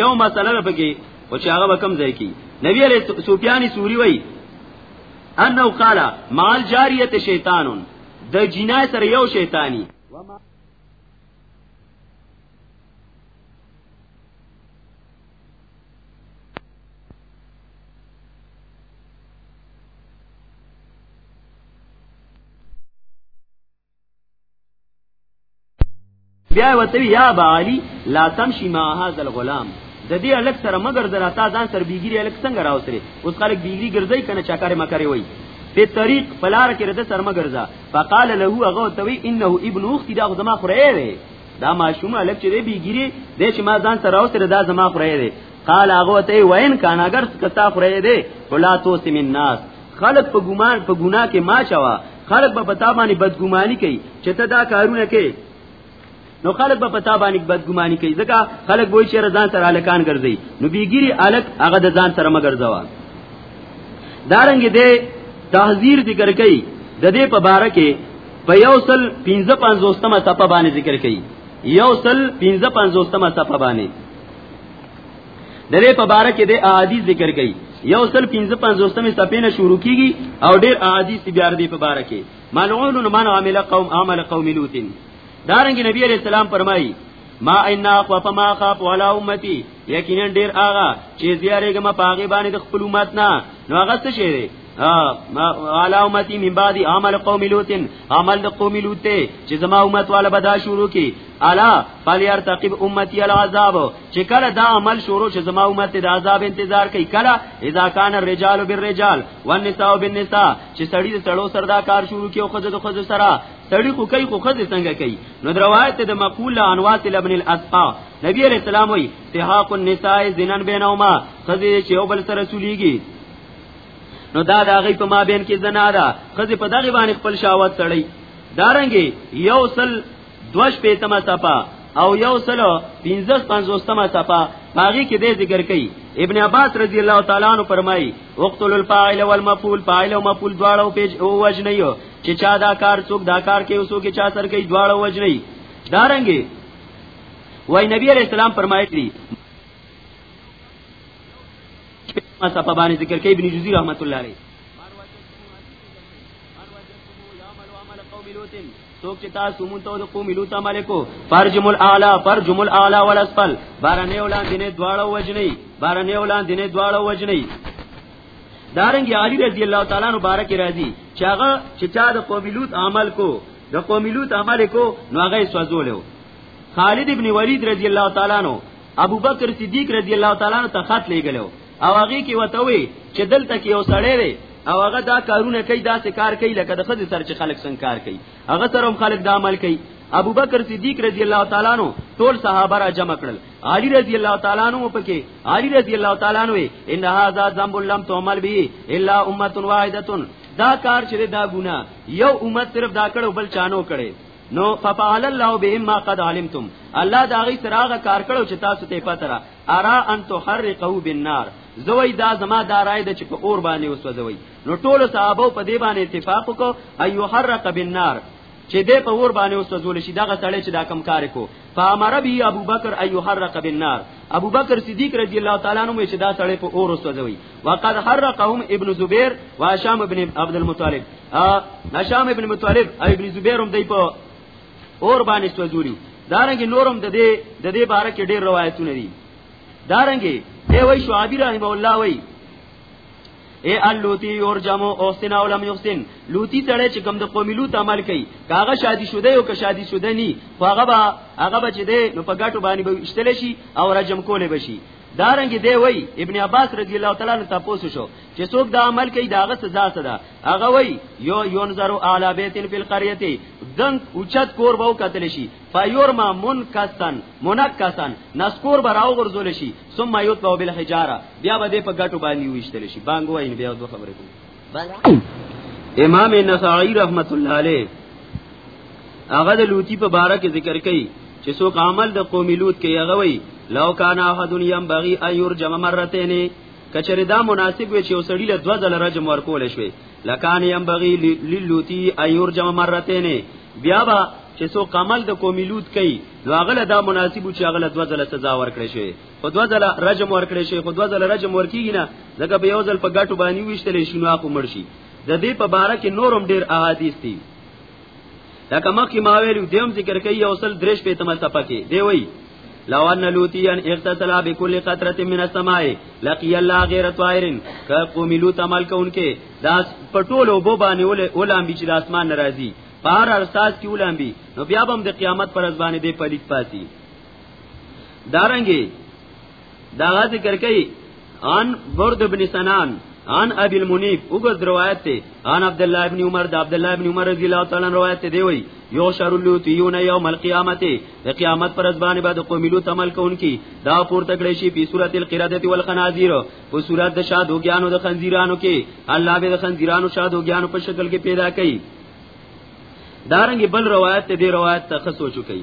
یو مسله ده پکې او چې هغه کم ځای کې نبی علیہ سفیان سوری وای انه قال مال جاریه شیطان د جنای سره یو شیطانی وما بیا وتوی یا بالی لا تمشي ما هذا الغلام د دې الک سره مگر دراتا ځان سر بیګری الک څنګه راوتره اوس خلک بیګری ګرځي کنه چاکاره مکرې وای په طریق فلار کې رده سر مگر ځا فقال له هغه توی انه ابن اختي دا زما خره دی دا ماشوم الک چې دی بیګری د چې ما ځان سره راوتره دا زما خره دی قال هغه ته وین کان اگر کتا خره دی ولا تو سم الناس خلق په ګمان په ګناه کې ما چوا خلق په پتا باندې بدګماني کوي چې ته دا کارونه کوي نو خلک به پتا باندې بدګماني کوي ځکه خلک وایي چې رضان سره الکان ګرځي نو بیګيري الک هغه د ځان سره مګر ځوا دارنګ دې تحذير ذکر کوي د دې په باره کې په یو سل 55 سمه صفه باندې ذکر کوي یو سل 55 سمه صفه باندې د دې په باره کې د احادیث ذکر کړي یو سل 55 سپینه شروع کیږي او ډېر احادیث بیا دې په باره کې ملعون من عمل قوم عمل قوم لوط دارنګ نبی عليه السلام فرمایي ما ان خف ما خف ولا امتي یقینا ډېر آغا چې زیارېګه ما پاغي باندې د خپل امت نه نو هغه څه شي علا امتی من بعد عمل قوم لوتن عمل د قوم لوت چې زما امت والا بدا شروع کی الا فلیرتقب امتی العذاب چې کله دا عمل شروع چې زما امت د عذاب انتظار کوي کله اذا کان الرجال بالرجال والنساء بالنساء چې سړی د سړو سره دا کار شروع کیو خزه د خزه سره سړی خو کوي خو خزه څنګه کوي نو روایت د مقول انواس ابن الاسقا نبی علیہ السلام وی تهاق النساء زنن بینهما خزه چې یو بل سره سولېږي نو دا د هغه په مابین کې زنا ده خزه په دغه باندې خپل شاوات سړی دارنګي یو سل دوش پیتمه صفا او یو سلو پینزس پنزوستمه صفا باغی کې دې ذکر کړي ابن عباس رضی الله تعالی عنہ فرمایي وقتل الفاعل والمفعول فاعل او مفعول دواړو پیج او وجنه یو چې چا دا کار څوک دا کار کوي څوک چا سر کوي دواړو وجنه دارنګي وای نبی علیہ السلام فرمایلی ما صفه باندې ذکر کوي ابن جوزی رحمت الله علیه څوک چې تاسو مونږ ته د قوم لوط ملکو فرجم الاعلى فرجم الاعلى والاسفل بارنه ولاندې نه دواړه وجنی بارنه ولاندې نه دواړه وجنی دارنګ علی رضی الله تعالی عنہ بارک راضی چې هغه چې چا د قوم لوط عمل کو د قوم لوط عمل کو نو هغه سوزولیو خالد ابن ولید رضی الله تعالی عنہ ابو بکر صدیق رضی الله تعالی عنہ ته خط لېګلو او هغه کې وته وي چې دلته کې یو سړی دی او هغه دا کارونه کوي دا څه کار کوي لکه د خځې سره چې خلک څنګه کار کوي هغه سره هم خلک دا عمل کوي ابو بکر صدیق رضی الله تعالی عنہ ټول صحابه را جمع کړل علی رضی الله تعالی عنہ پکې علی رضی الله تعالی عنہ ان هاذا ذنب لم تعمل به الا امه واحده دا کار چې دا ګنا یو امت صرف دا کړو بل چانو کړي نو ففعل الله بهم ما قد علمتم الله دا غي سراغه کار کړو چې تاسو ته پته را ارا ان تحرقو بالنار زوی دا زما دا رائے د چې په اور باندې وسوځوي نو ټول صحابه په دې باندې اتفاق وکړ ايو حرق بالنار چې دې په اور باندې وسوځول شي دغه سړی چې دا کم کار کو فامر به ابو بکر ايو حرق بالنار ابو بکر صدیق رضی الله تعالی عنہ چې دا سړی په اور وسوځوي وقد حرقهم ابن زبير واشام ابن عبد المطلب اشام ابن مطلب ابن زبير هم دی په اور باندې سوځوري دارنګ نورم د دې د دې باره کې ډېر روایتونه دي دارنګ دی وای شعبی رحم الله وای اے اللوتی اور جمو اوسن او لم یحسن لوتی تړی چې کوم د قومي لوت عمل کوي کاغه شادي شوده او که شادي شوده ني خو هغه به هغه به چې دی نو په ګټو باندې به اشتل شي او رجم کولې بشي دارنګ دی وای ابن عباس رضی الله تعالی عنہ تاسو شو چې څوک دا عمل کوي داغه سزا سره هغه وی یو ينظرو اعلی بیت فی القريه دنګ اوچت کور به وکتل شي فیورما منکسن منکسن نسکور به راو غرزول شي ثم یتبو بالحجاره بیا به په ګټو باندې وشتل شي بانګ وای بیا دوه خبرې کوم امام نسائی رحمت الله علیه هغه د لوتی په باره کې ذکر کړي چې څوک عمل د قوم لوط کې هغه وی لو کان احد یم بغي ایور جمع مرتين کچری دا مناسب وي چې وسړی له دوه ځله رجم ورکول شي لکان یم بغي للوتی ایور جمع مرتين بیا با چې سو قمل د قومي لوت کوي نو هغه دا مناسب چې هغه دوه ځله سزا ورکړي شي خو دوه ځله رجم ورکړي شي خو دوه ځله رجم ورکیږي نه ځکه به یو ځل په ګټو باندې وشتل شي نو هغه مرشي د دې په باره کې نورم ډیر احادیث دي دا کومه کی ما ویلو دیم ذکر کوي او سل درش په تمه سپکی دی وای لو ان لوتيا اغتسل بكل قطره من السماء لقي الله غير طائر قوم لوط عمل کوونکې دا پټول وبو باندې ولام بچ د اسمان ناراضي پار ارساس کی ولام بي نو بیا به د قیامت پر ځبانې دی پلیت پاتی دارنګي دا ذکر کوي ان برد ابن سنان ان ابي المنيب وګد روایت ته ان عبد الله ابن عمر د عبد الله ابن عمر رضی الله تعالی عنہ روایت دی وی یو شر اللوتیون یوم القیامت د قیامت پر ځبان بعد قوملو تمل کونکي دا پورته کړی شي په صورت القرادت والخنازیر په صورت د شادو ګانو د خنزیرانو کې الله به د خنزیرانو شادو ګانو په شکل کې پیدا کړي دارنګ بل روایت ته دی روایت ته خصو چکی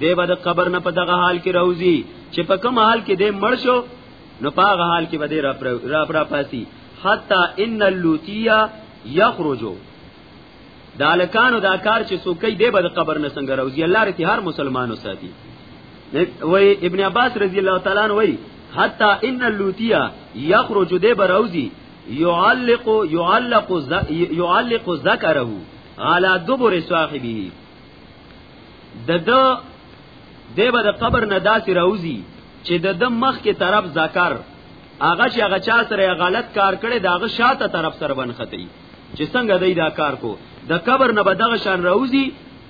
دی به د قبر نه په دغه حال کې راوځي چې په کوم حال کې دی مړ شو نو په هغه حال کې به دی را را پاسي حتا ان اللوتیا یخرجو دالکانو دا کار چې سوکې دی به د قبر نه څنګه راوځي الله رته هر مسلمانو ساتي وای ابن عباس رضی الله تعالی عنہ وای حتا ان اللوتیا یخرج دی به راوځي يعلق يعلق يعلق ذكره على دبر صاحبه د د دیو د قبر نه داسې راوځي چې د د مخ کې طرف ذکر هغه چې هغه چا سره غلط کار کړي دا هغه شاته طرف سره بنختی چې څنګه دی دا کار کو د قبر نه بدغه شان راوځي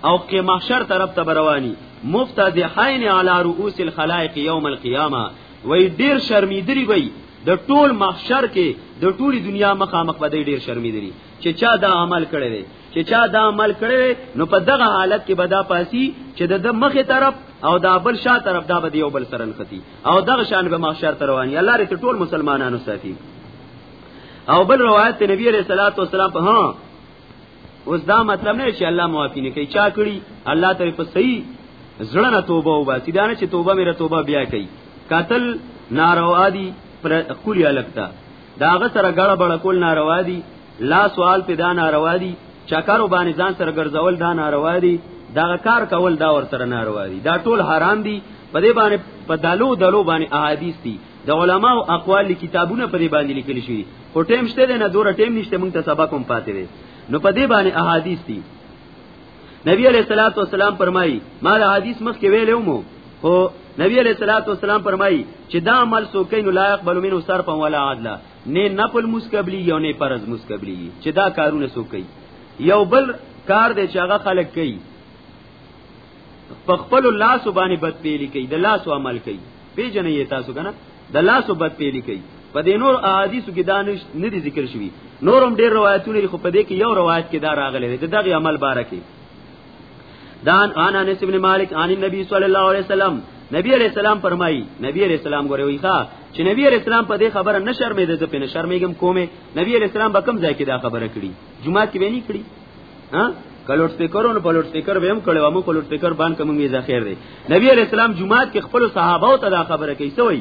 او کې محشر طرف ته برواني مفتزحین علی رؤوس الخلائق یوم القیامه وای ډیر شرمیدری وای د ټول محشر کې د ټولي دنیا مخامخ بدې ډیر شرمیدری چې چا دا عمل کړی دی چې چا دا عمل کړی نو په دغه حالت کې بدا پاسی چې د مخه طرف او دا بل شا طرف دا به یو بل سره نختی او دغه شان به محشر تر رواني الله دې ټول مسلمانانو ساتي او بل روایت ته نبی عليه الصلاه والسلام په ها اوس دا مطلب نه چې الله معافي نه کوي چا کړی الله ته په صحیح زړه نه توبه وباسي دا نه چې توبه میره توبه بیا کوي قاتل ناروا دي پر خولیا لګتا داغه سره غړ بړ کول ناروا دي لا سوال په دا ناروا دي چکر باندې ځان سره ګرځول دا ناروا دي دا کار کول دا ور سره ناروا دي دا ټول حرام دي په دې باندې په دالو دالو باندې احادیث دي د علماو اقوال کتابونه په دې باندې لیکل شوی خو ټیم شته نه دوره ټیم نشته مونږ ته سبق هم پاتې وي نو په دې باندې احادیث دي نبی علیہ الصلوۃ والسلام فرمایي ما د حدیث مخ کې ویلو مو هو نبی علیہ الصلوۃ والسلام فرمایي چې دا عمل سو کین لا يقبل منه صرفا ولا عدلا نه نفل مسکبلی یو نه فرض مسکبلی چې دا کارونه سو کوي یو بل کار دی چې هغه خلک کوي په خپل لاس باندې بد پیلی کوي د لاس عمل کوي پیژنې یې تاسو کنه د لاس بد پیلی کوي په دې نور احادیثو کې دا نه دي ذکر شوی نورم ډیر روایتونه خو په دې کې یو روایت کې دا راغلی دی دغه عمل بارکه دان انا انس ابن مالک ان النبي صلی الله علیه وسلم نبی علیہ السلام فرمایي نبی علیہ السلام غره وی ښا چې نبی علیہ السلام په دې خبره نه شرمېده زه په نه شرمېږم کومه نبی علیہ السلام به کوم ځای کې دا خبره کړي جمعه کې ونی کړي ها کلوټ سپیکرونو په لوټ سپیکر ویم کړو موږ په لوټ سپیکر باندې کومه ځای خیر دی نبی علیہ السلام جمعه کې خپل صحابه ته دا خبره کوي سوې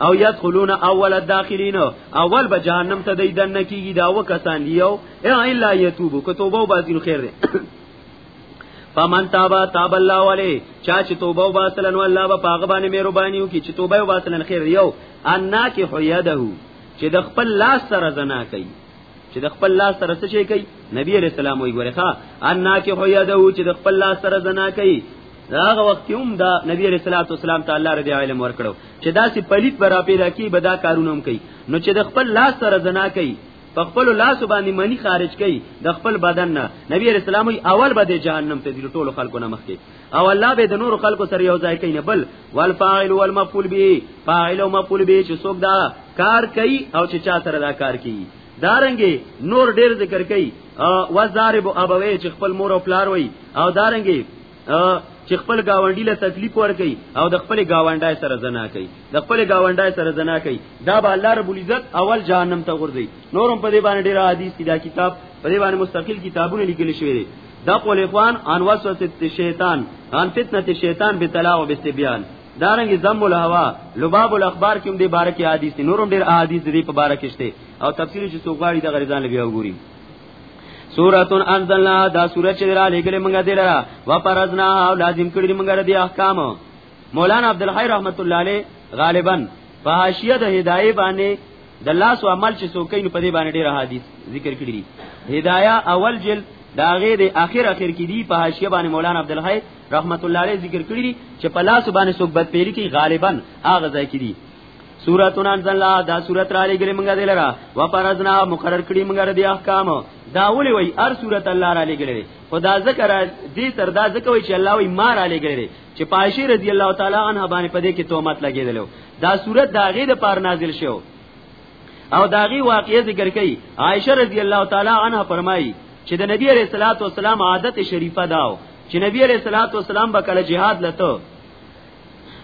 او يدخلون اول الداخلين اول به جهنم ته دی دن کیږي دا وکسان دیو الا يتوب کو توبه وباسي نو خیر دی فمن تابا تاب الله علی چا چې توبه وباسلن والله به پاغه باندې مهربانيو کی چې توبه وباسلن خیر یو انا کی حیده چې د خپل لاس سره زنا کوي چې د خپل لاس سره څه شي کوي نبی علیہ السلام وی ګوره ښا ان ناکه هو یادو چې د خپل لاس سره زنا کوي هغه وخت هم دا نبی علیہ الصلوۃ والسلام ته الله رضی علم ورکړو چې دا سی پلیت برا پیدا کی بدا کارونه هم کوي نو چې د خپل لاس سره زنا کوي په خپل لاس باندې منی خارج کوي د خپل بدن نه نبی علیہ السلام اول به د جهنم ته د ټولو خلکو نه مخکي او الله به د نور خلکو سره یو ځای کین بل والفاعل والمفعول به فاعل او مفعول به چې څوک دا کار کوي او چې چا سره دا کار کوي دارنګي نور ډیر ذکر کوي او وزارب ابوي چې خپل مور او پلار وي او دارنګي چې خپل گاونډي له تکلیف ور کوي او د خپل گاونډای سره زنا کوي د خپل گاونډای سره زنا کوي دا به الله رب العزت اول جهنم ته ورځي نورم په دې باندې ډیر حدیث دا کتاب په دې باندې مستقل کتابونه لیکل شوی دی دا قول اخوان ان وسوسه شیطان ان فتنه شیطان بتلا او بسبیان دارنګ زم الهوا لباب الاخبار کوم دی بارک حدیث نورم ډیر احادیث دی په بارک شته او تفسیر چې سوغاړي د غریزان لګي وګوري سورتون انزلنا دا سورت چې را لګلې مونږه دلرا و پرزنا او لازم کړی مونږه د احکام مولانا عبدالحی رحمت الله علیه غالبا په حاشیه د هدايه باندې د الله سو عمل چې څوک یې په دې باندې ډیر حدیث ذکر کړی دي هدايه اول جلد دا غې د اخر اخر کې دی په حاشیه باندې مولانا عبدالحی رحمت الله علیه ذکر کړی دي چې په لاس باندې څوک بد پیری کوي غالبا هغه ځای کې دي سورتون انزلنا دا سورت را لګلې مونږه دلرا و پرزنا مقرر کړی مونږه د احکام دا ولي وای ار سورت الله را لګلې خدا ذکر دې تر دا ذکر وای چې الله وای ما را لګلې چې پایشه رضی الله تعالی عنها باندې پدې کې تهمت لګیدلو دا صورت دا غي د پار نازل شو او دا غي واقعي ذکر کړي عائشه رضی الله تعالی عنها فرمایي چې د نبی عليه الصلاه والسلام عادت شریفه داو چې نبی عليه الصلاه والسلام به کله jihad لته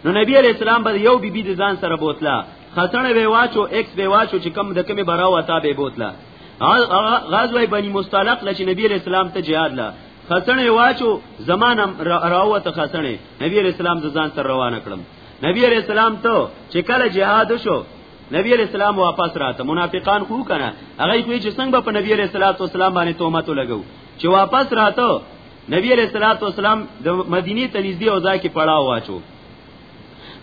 نو نبی عليه السلام به یو بیبي د ځان سره بوتله خسنه به واچو ایکس به واچو چې کم د کمی براو عطا به بوتله غزوه بنی مستلق لچ نبی علیہ السلام ته jihad لا خسنې واچو زمانم راوته خسنې نبی علیہ السلام د ځان سره روانه کړم نبی علیہ السلام ته چې کله جهاد شو نبی علیہ السلام واپس راته منافقان خو کنه هغه کوی چې څنګه په نبی علیہ الصلوۃ والسلام باندې تهمت لګو چې واپس راته نبی علیہ الصلوۃ والسلام د مدینه ته نږدې او ځای کې پړاو واچو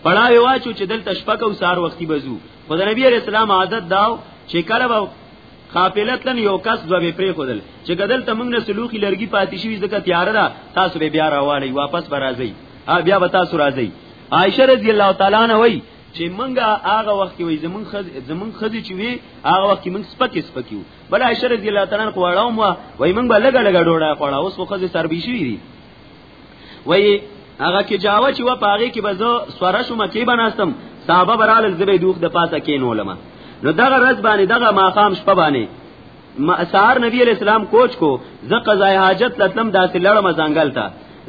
پړاو واچو چې دلته شپه کو سار وختي بزو خو د نبی علیہ السلام عادت داو چې کله به قافله تلن یو کس دوه به پرې خودل چې کدل ته موږ نه سلوخي لرګي پاتې شي ځکه تیار ده تاسو به بیا راوالي واپس برازي ها بیا به تاسو راځي عائشه رضی الله تعالی عنها وای چې منګه هغه وخت کې وای زمون خز زمون خز چې وی هغه وخت کې موږ سپکې سپکیو بل عائشه رضی الله تعالی عنها خواړاو مو وای موږ به لګا لګا ډوړا خواړا اوس خو خز سربي شي دي وای هغه کې جاوه چې و پاغي کې به زه سوره شوم کې بناستم صحابه برال زبې دوخ د پاسه کې نو لمه نو دغه رز باندې دغه ماقام شپه باندې ما سار نبی علیہ السلام کوچ کو ز قضای حاجت لتم داسې لړم زنګل تا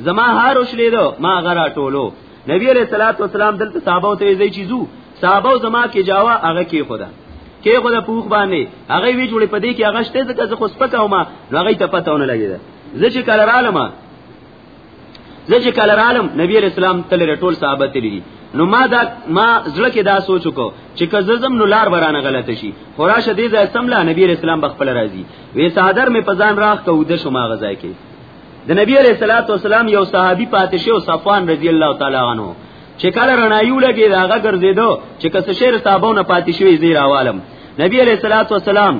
زما هار وشلې دو ما غرا ټولو نبی علیہ الصلوۃ والسلام دلته صحابه ته یې چیزو صحابه زما کې جاوا هغه کې خدا کې خدا پوخ باندې هغه وی جوړې پدې کې هغه شته ځکه زه خو سپکاوما هغه ته پتاونه لګیدا زه چې کله رالم زه چې کله رالم نبی علیہ السلام تل ټول صحابه تللی دي نو ما دا ما زړه کې دا سوچ وکړ چې که ززم نو لار برانه غلطه شي خوراشه دې ځای سم لا نبی علیہ السلام بخپل راضي وې صادر می پزان راخ کو د شما غزا کې د نبی علیہ الصلوۃ والسلام یو صحابي پاتې شو صفوان رضی الله تعالی عنہ چې کله رڼایو لګي داغه ګرځیدو چې کس شعر صاحبونه پاتې شوی زیراوالم نبی علیہ الصلوۃ والسلام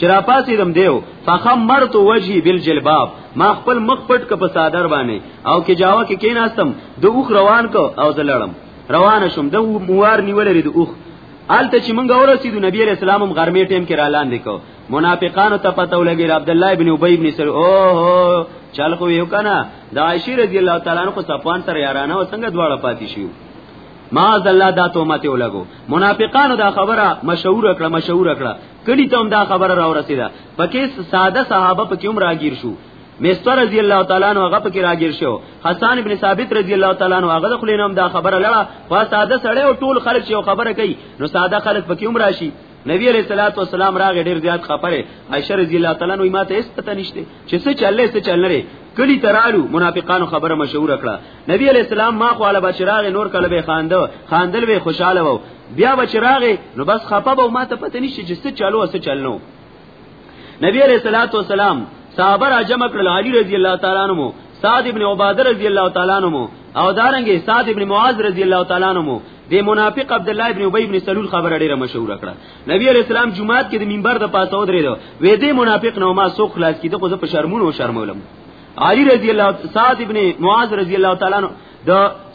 چرا پاسې دم دیو فخمرت وجهي بالجلباب ما خپل مخ پټ ک په صادر باندې او کې جاوا کې کیناستم د اوخ روان کو او زلړم روان شوم د موار نیولې د اوخ آلته چې مونږ ورسېدو نبی عليه السلام هم غرمې ټیم کې را لاندې کو منافقانو ته پته ولګی عبد الله ابن ابي ابن سر او هو چل خو یو کنه د عائشه رضی الله تعالی عنها صفوان سره یارانه وسنګ دواړه پاتې شو ما ذللا دا تومته ولګو منافقانو دا خبره مشهور کړه مشهور کړه کلی ته هم دا خبره را ورسیده پکې ساده صحابه پکې هم راګیر شو مستر رضی الله تعالی عنہ هغه پکې راګیر شو حسن ابن ثابت رضی الله تعالی عنہ هغه د خلینوم دا خبره لړه خو ساده سړی او ټول خلک چې خبره کوي نو ساده خلک پکې هم راشي نبی علیہ الصلوۃ والسلام راغ ډیر زیات خبره عائشہ رضی الله تعالی عنہ ماته هیڅ پته نشته چې څه چلې څه چل لري کلی ترالو منافقانو خبره مشهور کړه نبی علیہ السلام ما خو علی بشراغ نور کله به خاندو خاندل به خوشاله وو بیا به چې راغې نو بس خپه به ما ته پته نشي چې څه چالو او څه چلنو نبی علیہ الصلوۃ والسلام صحابه را جمع کړل علی رضی الله تعالی عنہ سعد ابن عباده رضی الله تعالی عنہ او دارنګه سعد ابن معاذ رضی الله تعالی عنہ د منافق عبد الله ابن ابي ابن سلول خبره ډیره مشهور کړه نبی عليه السلام جمعات کې د منبر د پاسه ودرې دو وې دې منافق نو ما سو خلاص کې دغه په شرمونو شرمولم علی رضی الله سعد ابن معاذ رضی الله تعالی عنہ د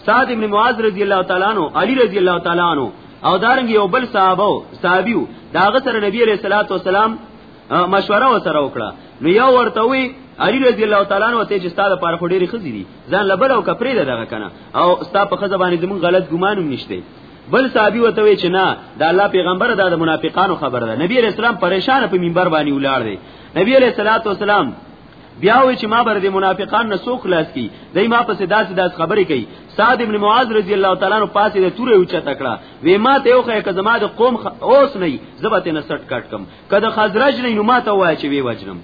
سعد ابن معاذ رضی الله تعالی عنہ علی رضی الله تعالی عنہ او دارنګ یو بل صحابه صحابیو داغه سره نبی علیہ الصلوۃ والسلام مشوره وسره وکړه نو یو ورته وی علی رضی الله تعالی عنہ ته چې ستاده پر خو ډیره خزې دي ځان لبل او کپری ده دغه کنه او ستا په خزه باندې زمون غلط ګمانم نشته بل صحابي وته وی چې نه دا الله پیغمبر دا د منافقانو خبره ده نبی رسول الله پریشان په منبر باندې ولاړ دی نبی علیہ الصلوۃ والسلام بیا وی چې ما بر دې منافقان نه سو خلاص کی دای ما پسې داسې داس خبرې کوي سعد ابن معاذ رضی الله تعالی عنہ پاسې د تورې اوچا تکړه وی ما ته یو خه کزما د قوم خ... اوس نه زبت نه سټ کټ کم کده خزرج نه نو ما ته وای چې وی وجنم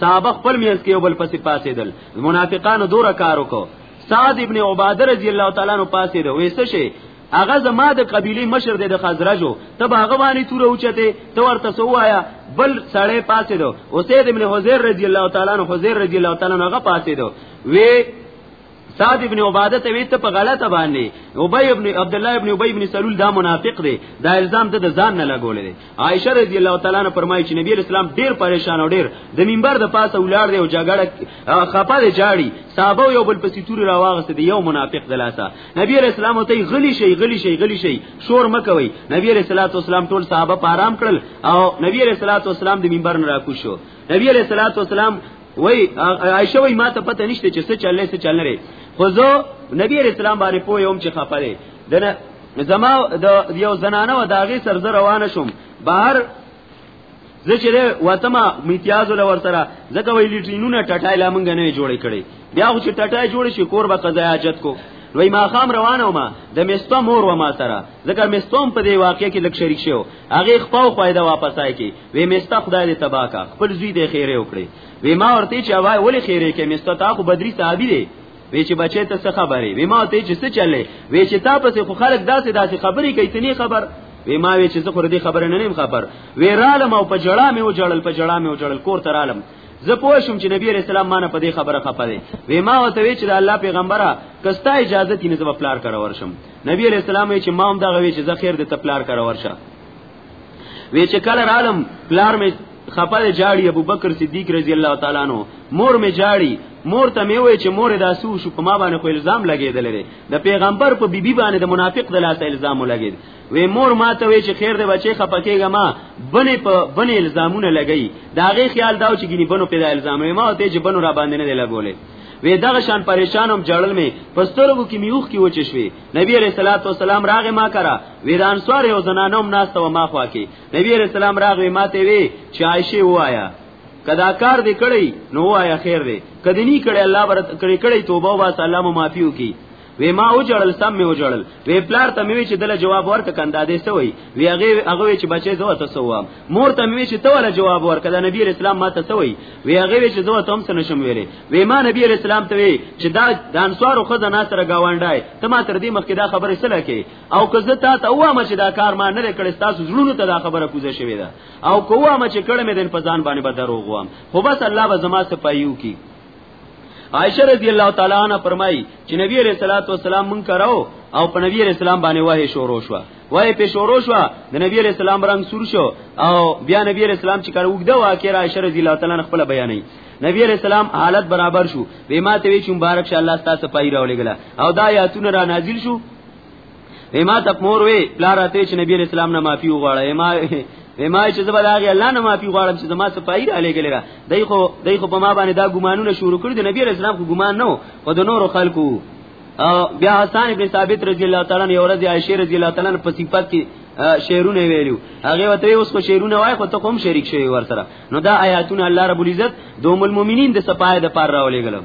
صحابه خپل میز کې یو بل پسې پاسې دل منافقانو دوره کارو کو سعد ابن عباده رضی الله تعالی عنہ پاسې ده وې څه شي هغه زما د قبيله مشر دی د خزرجو ته هغه باندې تور اوچته ته ورته سوایا بل سړی پاسې دو اسید ابن حذیر رضی الله تعالی عنہ حذیر رضی الله تعالی عنہ هغه پاسې دو وی سعد ابن عباده ته ویته په غلطه باندې ابی ابن عبد الله ابن ابی ابن سلول دا منافق دی دا الزام د ځان نه لګول دی عائشه رضی الله تعالی عنها فرمایي چې نبی اسلام ډیر پریشان او ډیر د منبر د پاسه ولار دی او جګړه خپه دی جاړي صحابه یو بل پسې تور راواغسته دی یو منافق دلاسه نبی رسول الله ته غلی شي غلی شي غلی شي شور مکوي نبی رسول الله والسلام ټول صحابه په آرام کړل او نبی رسول الله والسلام د منبر نه راکو شو نبی رسول الله والسلام وای عائشه وای ما ته پته نشته چې څه چلې څه چل لري خو زه نبی رسول الله باندې پوه یم چې خپه لري دنه زما د یو زنانه و داغه سر روانه شوم بهر زه چې وتما امتیاز ول ور سره زکه وی لیټرینونه ټټای لا مونږ نه جوړې کړي بیا خو چې ټټای جوړ شي کور به قضا حاجت کو وای ما خام روانه ما د مستو مور و ما سره ځکه مستوم په دې واقعې کې لک شریک شو هغه خپل فائدہ واپس آی کی وې مستا خدای دې تبا کا خپل زوی دې خیره وکړي وې ما ورته چې وای ولې خیره کې مستا تا خو بدري صاحب دی وی چې بچی ته څه خبرې وی ما ته چې څه چلې وی چې تا پسې خو خلک داسې داسې خبرې کوي تني خبر وی ما وی چې زه خو دې خبره نه نیم خبر وی رالم او په جړا مې و جړل په جړا مې و جړل کور ته رالم زه پوه شم چې نبی رسول الله مانه په دې خبره خپه دی وی ما وته وی چې د الله پیغمبره کستا اجازه تینې زما پلار کرا ورشم نبی رسول الله چې ما هم دا غوي چې زه خیر دې ته پلار کرا ورشه وی چې کله رالم پلار می خپل جاړي ابو بکر صدیق رضی الله تعالی عنہ مور می جاړي مور ته می وای چې مور دا سو شو په ما باندې خو الزام لګیدل دی د پیغمبر په بیبي باندې د منافق د لاس الزام لګید وی مور ما ته وای چې خیر دی بچي خپکیګه ما بنې په بنې الزامونه لګی داغه خیال داو چې ګینی بنو پیدا الزام ما ته چې بنو را باندې نه لګولې وی دغه شان پریشانم جړل می پسترګو کې میوخ کې وچ شوی نبی علیہ الصلوۃ والسلام راغه ما کرا وی د انصار یو زنانه هم ناسته و ما خوا کې نبی علیہ السلام راغی ماته وی چې عائشه وایا کدا کار دې کړی نو وایا خیر دې کدی نه کړی الله برت کړی کړی توبه وا سلام معافیو کی وی ما او جړل سم می او جړل وی پلار ته می چې دله جواب ورک کنده دې سوې وی هغه هغه چې بچي زو ته سوام مور ته می چې توله جواب ورک دا نبی اسلام ما ته سوې وی هغه چې زو ته هم سن شم ویلې وی ما نبی اسلام ته وی چې دا د انصارو خزانه سره گاونډای ته ما تر دې مخکې دا خبره سره کې او که زه تا ته وایم چې دا کار ما نه کړی تاسو زړونو ته دا خبره کوزه شوې ده او کوه ما چې کړم دې په ځان باندې به دروغ وایم خو بس الله به زما سپایو کی عائشه رضی الله تعالی عنها فرمایي چې نبی عليه الصلاه والسلام مونږ کراو او په نبی عليه السلام باندې وه شروع شو وه په شروع شو د نبی عليه السلام رنگ سور شو او بیا نبی عليه السلام چې کار وګدا واکه عائشه رضی الله تعالی عنها خپل بیانې نبی علیہ السلام حالت برابر شو به ما ته وی چې مبارک شه الله ستاسو پای راولېګلا او دا یاتونه را نازل شو ما ته مور وی پلار راته چې نبی اسلام نه معافي وغواړي ما ما چې زبر هغه الله نه معافي غواړم چې زما صفائی را لګل را دای خو دای خو په ما باندې دا ګمانونه شروع کړی د نبی اسلام خو ګمان نه و د نور خلکو او بیا حسن ابن ثابت رضی الله تعالی عنہ اورځي عائشہ رضی الله تعالی عنہ په صفات کې شعرونه ویلو هغه وته اوس کو شعرونه وای خو ته کوم شریک شوی ور سره نو دا آیاتونه الله رب العزت دوم المؤمنین د صفای د پار راولې غلم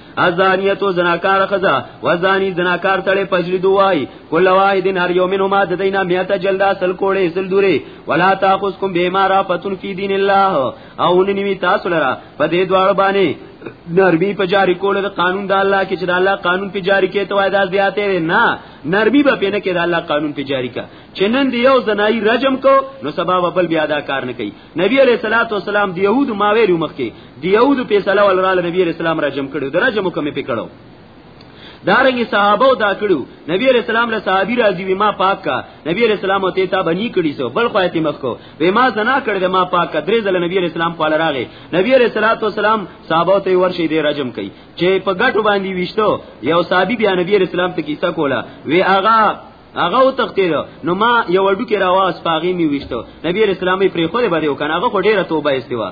ازانیتو زناکار خزا وزانی زناکار سړی پجلی دوای کل واحدین هر یومن ما د دینا میته جلدا سل کوړې سل دوری ولا تاخذکم بما رافتن فی دین الله او ننوی تاسو لرا په دې دواړو باندې نرمی په جاری کول د قانون د الله کې چې د الله قانون په جاری کې ته وایدا زیاتې نه نرمی به پینې کې د الله قانون په جاری کا چې نن دی یو زنای رجم کو نو سبب بل بیا دا کار نه کوي نبی علیہ الصلوۃ والسلام د يهودو ما ویلو مخکې د يهودو په سلا ول را نبی علیہ السلام را جمع کړو درجه مو کمې پکړو دارنګ صحابه دا کړو نبی علیہ السلام له صحابي راضي وي ما پاک کا نبی علیہ السلام او ته تا بني کړی سو بل خو ایت مخ کو وې ما زنا کړ د ما پاک کا درې ځله نبی علیہ السلام خپل راغې نبی علیہ الصلوۃ والسلام صحابه ته ورشي دې رجم کړي چې په ګټو باندې وشتو یو صحابي بیا نبی علیہ السلام ته کیسه کوله وی آغا هغه او تختید نو ما یو ډو کې راواز پاغي می وشتو نبی رسول الله پرې خو به دیو کنه هغه خو ډیره توبه استوا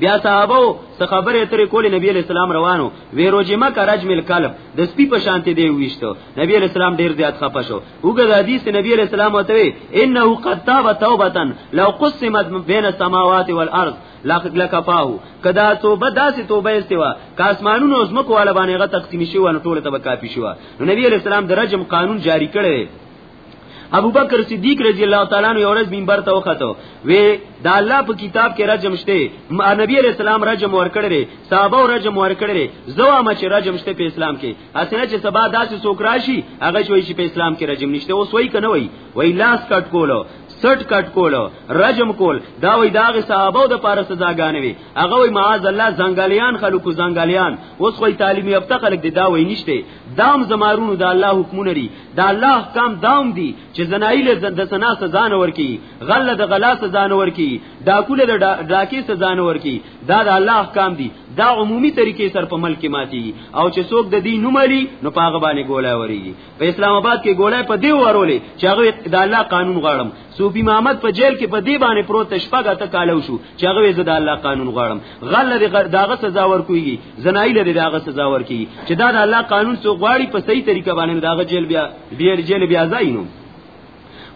بیا صحابه څه خبره ترې کولې نبی علیہ السلام روانو وی روجه مکه رجم القلب د سپی په شانته دی ویشتو نبی علیہ السلام ډیر زیات خپه شو وګړه حدیث نبی علیہ السلام وته انه قد تاب توبه لو قسمت بین السماوات والارض لاخک لکفاهو کدا توبه داسې توبه استوا کاسمانونو اوس مکو والا باندې غ تقسیم شي ونه ټوله تبه کافی شو نو نبی علیہ السلام د رجم قانون جاری کړي ابو بکر صدیق رضی الله تعالی عنہ اورز منبر ته وختو وی دا الله په کتاب کې رجم شته نبی علیہ السلام رجم ور کړی صحابه رجم ور کړی زوا ما چې رجم شته په اسلام کې اسنه چې سبا داسې څوک راشي هغه شوی چې په اسلام کې رجم نشته اوس وای کنه وای وای لاس کټ کولو سټ کټ کول رجم کول دا وای دا غي صحابه د پاره سزاګانې وي هغه وای معاذ الله زنګالیان خلکو زنګالیان اوس خو تعلیم یافته خلک دی دا وای نشته دام زمارونو د الله حکم نری دا الله احکام دام دی چې زنایل د سنا سزا نه ورکی غل د غلا سزا نه ورکی ډاکول د ډاکی سزا نه ورکی دا د الله احکام دی دا عمومي طریقې سر په ملک ماتي او چې څوک د دین نوملی نو پاغه باندې ګولای وریږي په اسلام آباد کې ګولای په دی ورولې چې هغه د الله قانون غواړم صوفي محمد په جیل کې په دی باندې پروت شپږه ته کالو شو چې هغه زه د الله قانون غواړم غل لري داغه سزا ورکوي زنای لري داغه سزا ورکوي چې دا د الله قانون څو غواړي په صحیح طریقه باندې داغه جیل بیا ډیر جیل بیا ځای نو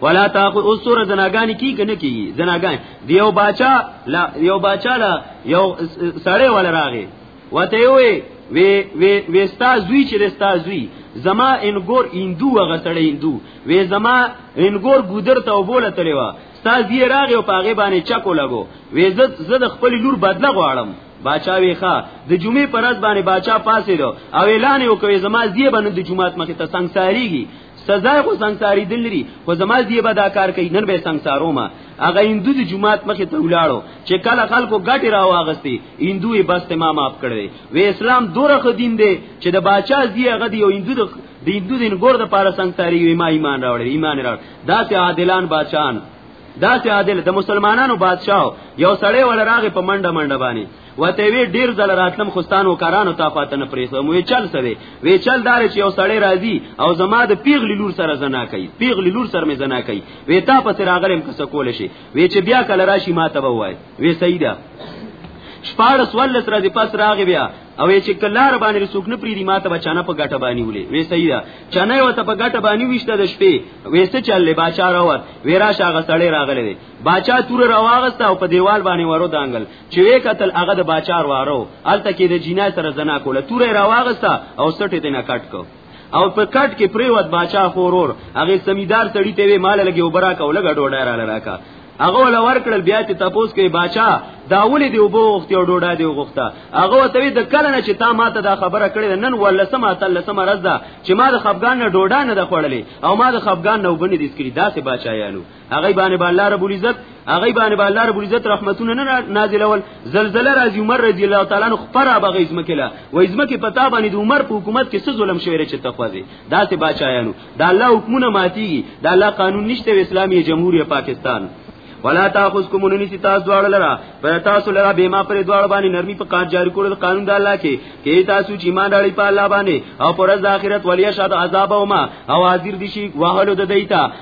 ولا تاخو اوس سور زناګانی کی کنه کی زناګان دیو باچا لا یو باچا لا یو سړی ولا راغی وته وی وی وی وستا زوی چې رستا زوی زما انګور اندو هغه سړی اندو وی زما انګور ګودر ته وبوله تللی و ستا زی راغی او پاغه باندې چکو لګو وی زد زد خپل لور بدله غواړم باچا ویخه د جمعې پر ورځ باندې باچا پاسې دو او اعلان وکوي زما زی باندې د جمعات مخې ته څنګه ساریږي سزا خو سنگساری دل لري خو زما زی به دا کار کوي نن به سنگسارو ما هغه هندو د جمعات مخې ته ولاړو چې کله خلکو ګټي راو اغستي هندو یې بس ما معاف کړي وې اسلام دوره خدین دی چې د باچا زی هغه دی او هندو د هندو دین ګور د پاره سنگساری وي ما ایمان راوړي ایمان راوړي دا سه عادلان بادشاہان دا سه عادل د مسلمانانو بادشاہ یو سړی ول راغې په منډه منډه باندې وته وی ډیر زل راتلم خوستانو کارانو تا پات نه پریخم وی چل سوي وی چل دار چې یو سړی راځي او زما د پیغلی لور سره زنا کوي پیغلی لور سره مې زنا کوي وی تا پس راغلم کس کول شي وی چې بیا کله راشي ما ته وای وی سیدا شپارس ولس راځي پس راغی بیا او چې کلار باندې رسوک نه پریدي ما ته بچانه په ګټه باندې ولې وې صحیح ده چانه یو ته په ګټه باندې وشته د شپې وې څه چلې باچا راوت ویرا شاغه سړی راغله باچا تور راواغسته او په دیوال باندې ورو دانګل چې وې قتل هغه د باچار وارو الته کې د جنا سره زنا کوله توره راواغستا او سټه دې نه کټ کو او په کټ کې پریوت باچا خورور هغه سمیدار تړي ته وې مال لګي وبرا کو لګا ډوډه را لراکا هغه ول ورکړل بیا ته تپوس کوي باچا دا ولې دی وبو وختي او ډوډه دی وغوښته هغه ته د کله نه چې تا ماته دا خبره کړې نن ول سم اتل سم رز دا چې ما د خفغان نه ډوډه نه د خوړلې او ما د خفغان نه وبني د سکري داسې باچا یالو هغه باندې با الله رب العزت هغه باندې با الله رب العزت رحمتونه نه نازلول زلزلہ راځي عمر رضی الله تعالی عنہ خبر ابغه ازمکه لا و ازمکه پتا باندې د عمر په حکومت کې څه ظلم شوی چې تخوازي دا ته بچایانو دا الله حکمونه ماتيږي دا الله قانون نشته اسلامي جمهوریت پاکستان ولا تاخذكم ننسی تاسو دواړه لرا پر تاسو لرا به ما پر دواړه باندې نرمي په کار جاری کول قانون د الله کې کې تاسو چې ایمان لري په الله باندې او پر ځاخرت ولیا شاد عذاب او ما او حاضر دي شي وهلو د دیتا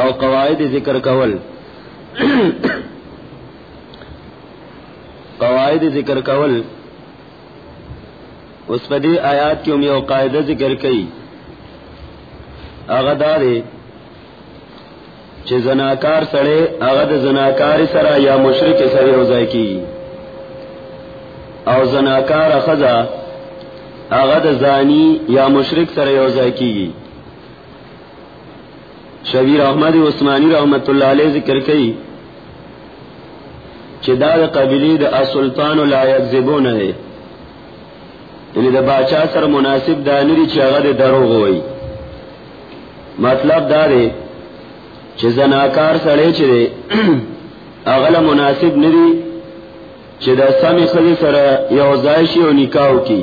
او قواعد ذکر کول قواعد ذکر کول اوس په دې آیات کې یو قاعده ذکر کړي هغه دا دی چې زناکار سره هغه د زناکار سره یا مشرک سره یو ځای کیږي او زناکار خزا هغه د زانی یا مشرک سره یو ځای کیږي شبیر احمد عثماني رحمت الله علیه ذکر کوي چې دا د قبيله د سلطان لا یکذبون دی یعنی د باچا سره مناسب دا نه دي چې هغه د دروغ وایي مطلب دا دی چې زناکار سړی چې دی هغه له مناسب نه دي چې د سمې خلی سره یو ځای شي او نکاح وکړي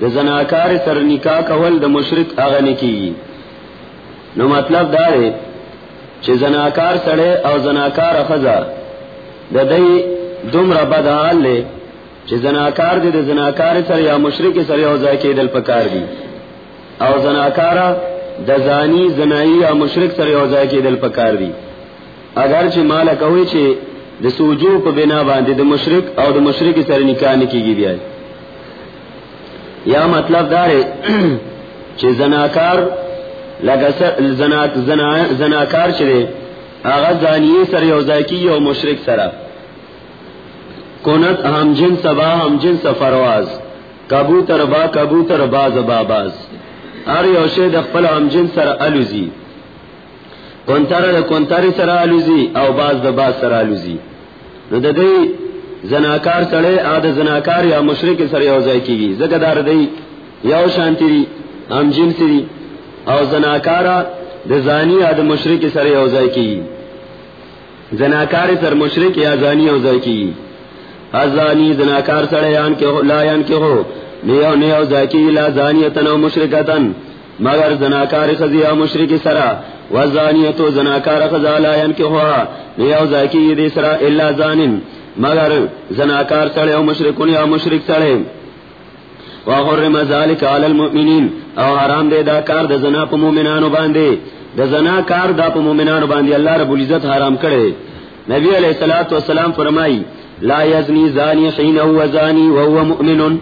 د زناکار سر نکاح کول د مشرک هغه نکیږي نو مطلب دا دی چې زناکار سړی او زناکار خزا د دې دومره بد حال لې چې زناکار دې د زناکار سره یا مشرک سره یو ځای کېدل پکار دي او زناکارا د زانی زنایی یا مشرک سره یو ځای کېدل پکار دي اگر چې مال کوي چې د سوجو په بنا باندې د مشرک او د مشرک سره نکاح نه کیږي بیا یا مطلب دا دی چې زناکار لکه زنا زنا زناکار چې دی هغه ځانیه سره یو ځای کیږي او مشرک سره کونت هم جن سبا هم جن سفرواز کبوتر با کبوتر باز با باز هر یو شی د خپل هم جن سره الوزی کونتر د کونتر سره الوزي او باز د باز سره الوزي نو د دې زناکار سره ا د زناکار یا مشرک سره یو ځای کیږي زګه دار دی یو شانتی دی هم جنس دی او زناکارا د زانی یا د مشرک سره یو ځای کیږي زناکار سر مشرک یا زانی یو ځای کیږي ازانی زناکار سره یان کې لا یان کې هو نیو نیو ځای کیږي لا زانیتن او مشرکتن مگر زناکار خزی یا مشرک سرا و زانیتو زناکار خزا لا ینکحوا نیو زاکی دی سرا الا زانن مگر زناکار سړی او مشرکون یا مشرک سړی وحرم ذلك على المؤمنين او حرام دی دا کار د زنا په مؤمنانو باندې د زنا کار دا په مؤمنانو باندې الله رب العزت حرام کړي نبی علیہ الصلوۃ والسلام فرمایي لا یزنی زانی حين هو زانی وهو مؤمن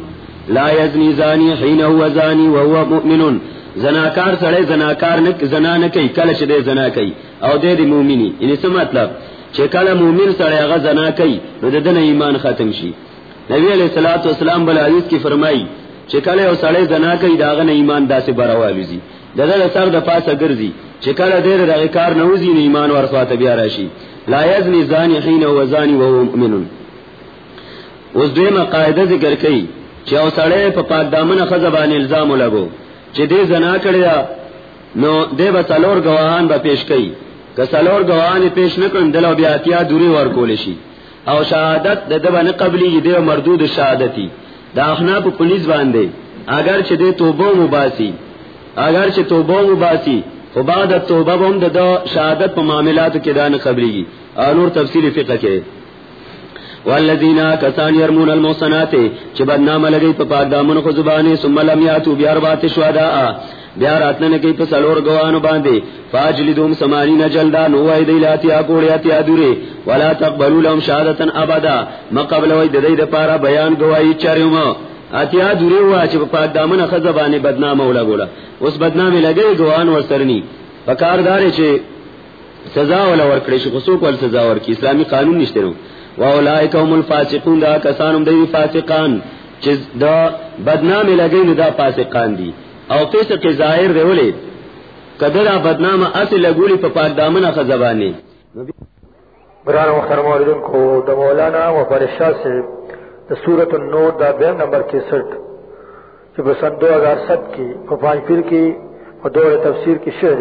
لا یزنی زانی حين هو زانی وهو مؤمن زناکار سره زناکار نه زنا نه کوي کله چې دې زنا کوي او دې دې مؤمني ان څه مطلب چې کله مؤمن سره هغه زنا کوي نو د دنه ایمان ختم شي نبی علیہ الصلوۃ والسلام بل حدیث کې فرمایي چې کله یو سړی زنا کوي داغه نه ایمان داسې براوالوزي دغه د سر د پاسه ګرځي چې کله دې دغه کار نه وځي نو ایمان ورخواته بیا راشي لا یزنی زانی حين هو زانی وهو مؤمن اوس دیمه قاعده ذکر کړي چې او سړی په پاک دامن خزه باندې الزام لګو چې دې زنا کړی نو دې به څلور غواهان به پیش کړي که څلور غواهان پیش نکړم دلو بیا اتیا دوری ورکول شي او شهادت د دبا نه قبلی دی مردود شهادتي دا احنا په پولیس باندې اگر چې د توبه مباسي اگر چې توبه مباسي خو بعد توبه هم د شهادت په معاملاتو کې دا نه قبليږي او نور تفصیل فقہ کې والذین کسان یرمون المحصنات چې بدنامه لګي په پاک دامن خو زبانه ثم لم یاتو بیاربات شهدا بیا راتلنه کوي په سلور غوانو باندې فاجلدهم سمانین جلدا نو وای دی لاتیا کوړیا تیا دوری ولا تقبلوا لهم شهادتا ابدا ما قبل وای د دې لپاره بیان گواہی چریمه اتیا دوری وا چې په پاک دامن خزه باندې بدنامه ولا ګولا اوس بدنامه لګي غوان ورسرنی پکاردار چې سزا ولا ورکړي شي خصوص ول سزا ورکړي اسلامي قانون نشته نو واولائک هم الفاسقون دا کسانم دی فاسقان چې دا بدنامه لګي نو دا فاسقان دي او فسق ظاهر دی ولې کده دا بدنامه اصل لګولي په پاک دامنه خزبانی قرآن محترم اوریدن کو د مولانا وفر شاه سے د سورۃ النور دا دیم نمبر 63 چې په سن 2007 کې په پنځ پیر کې په دور تفسیر کې شعر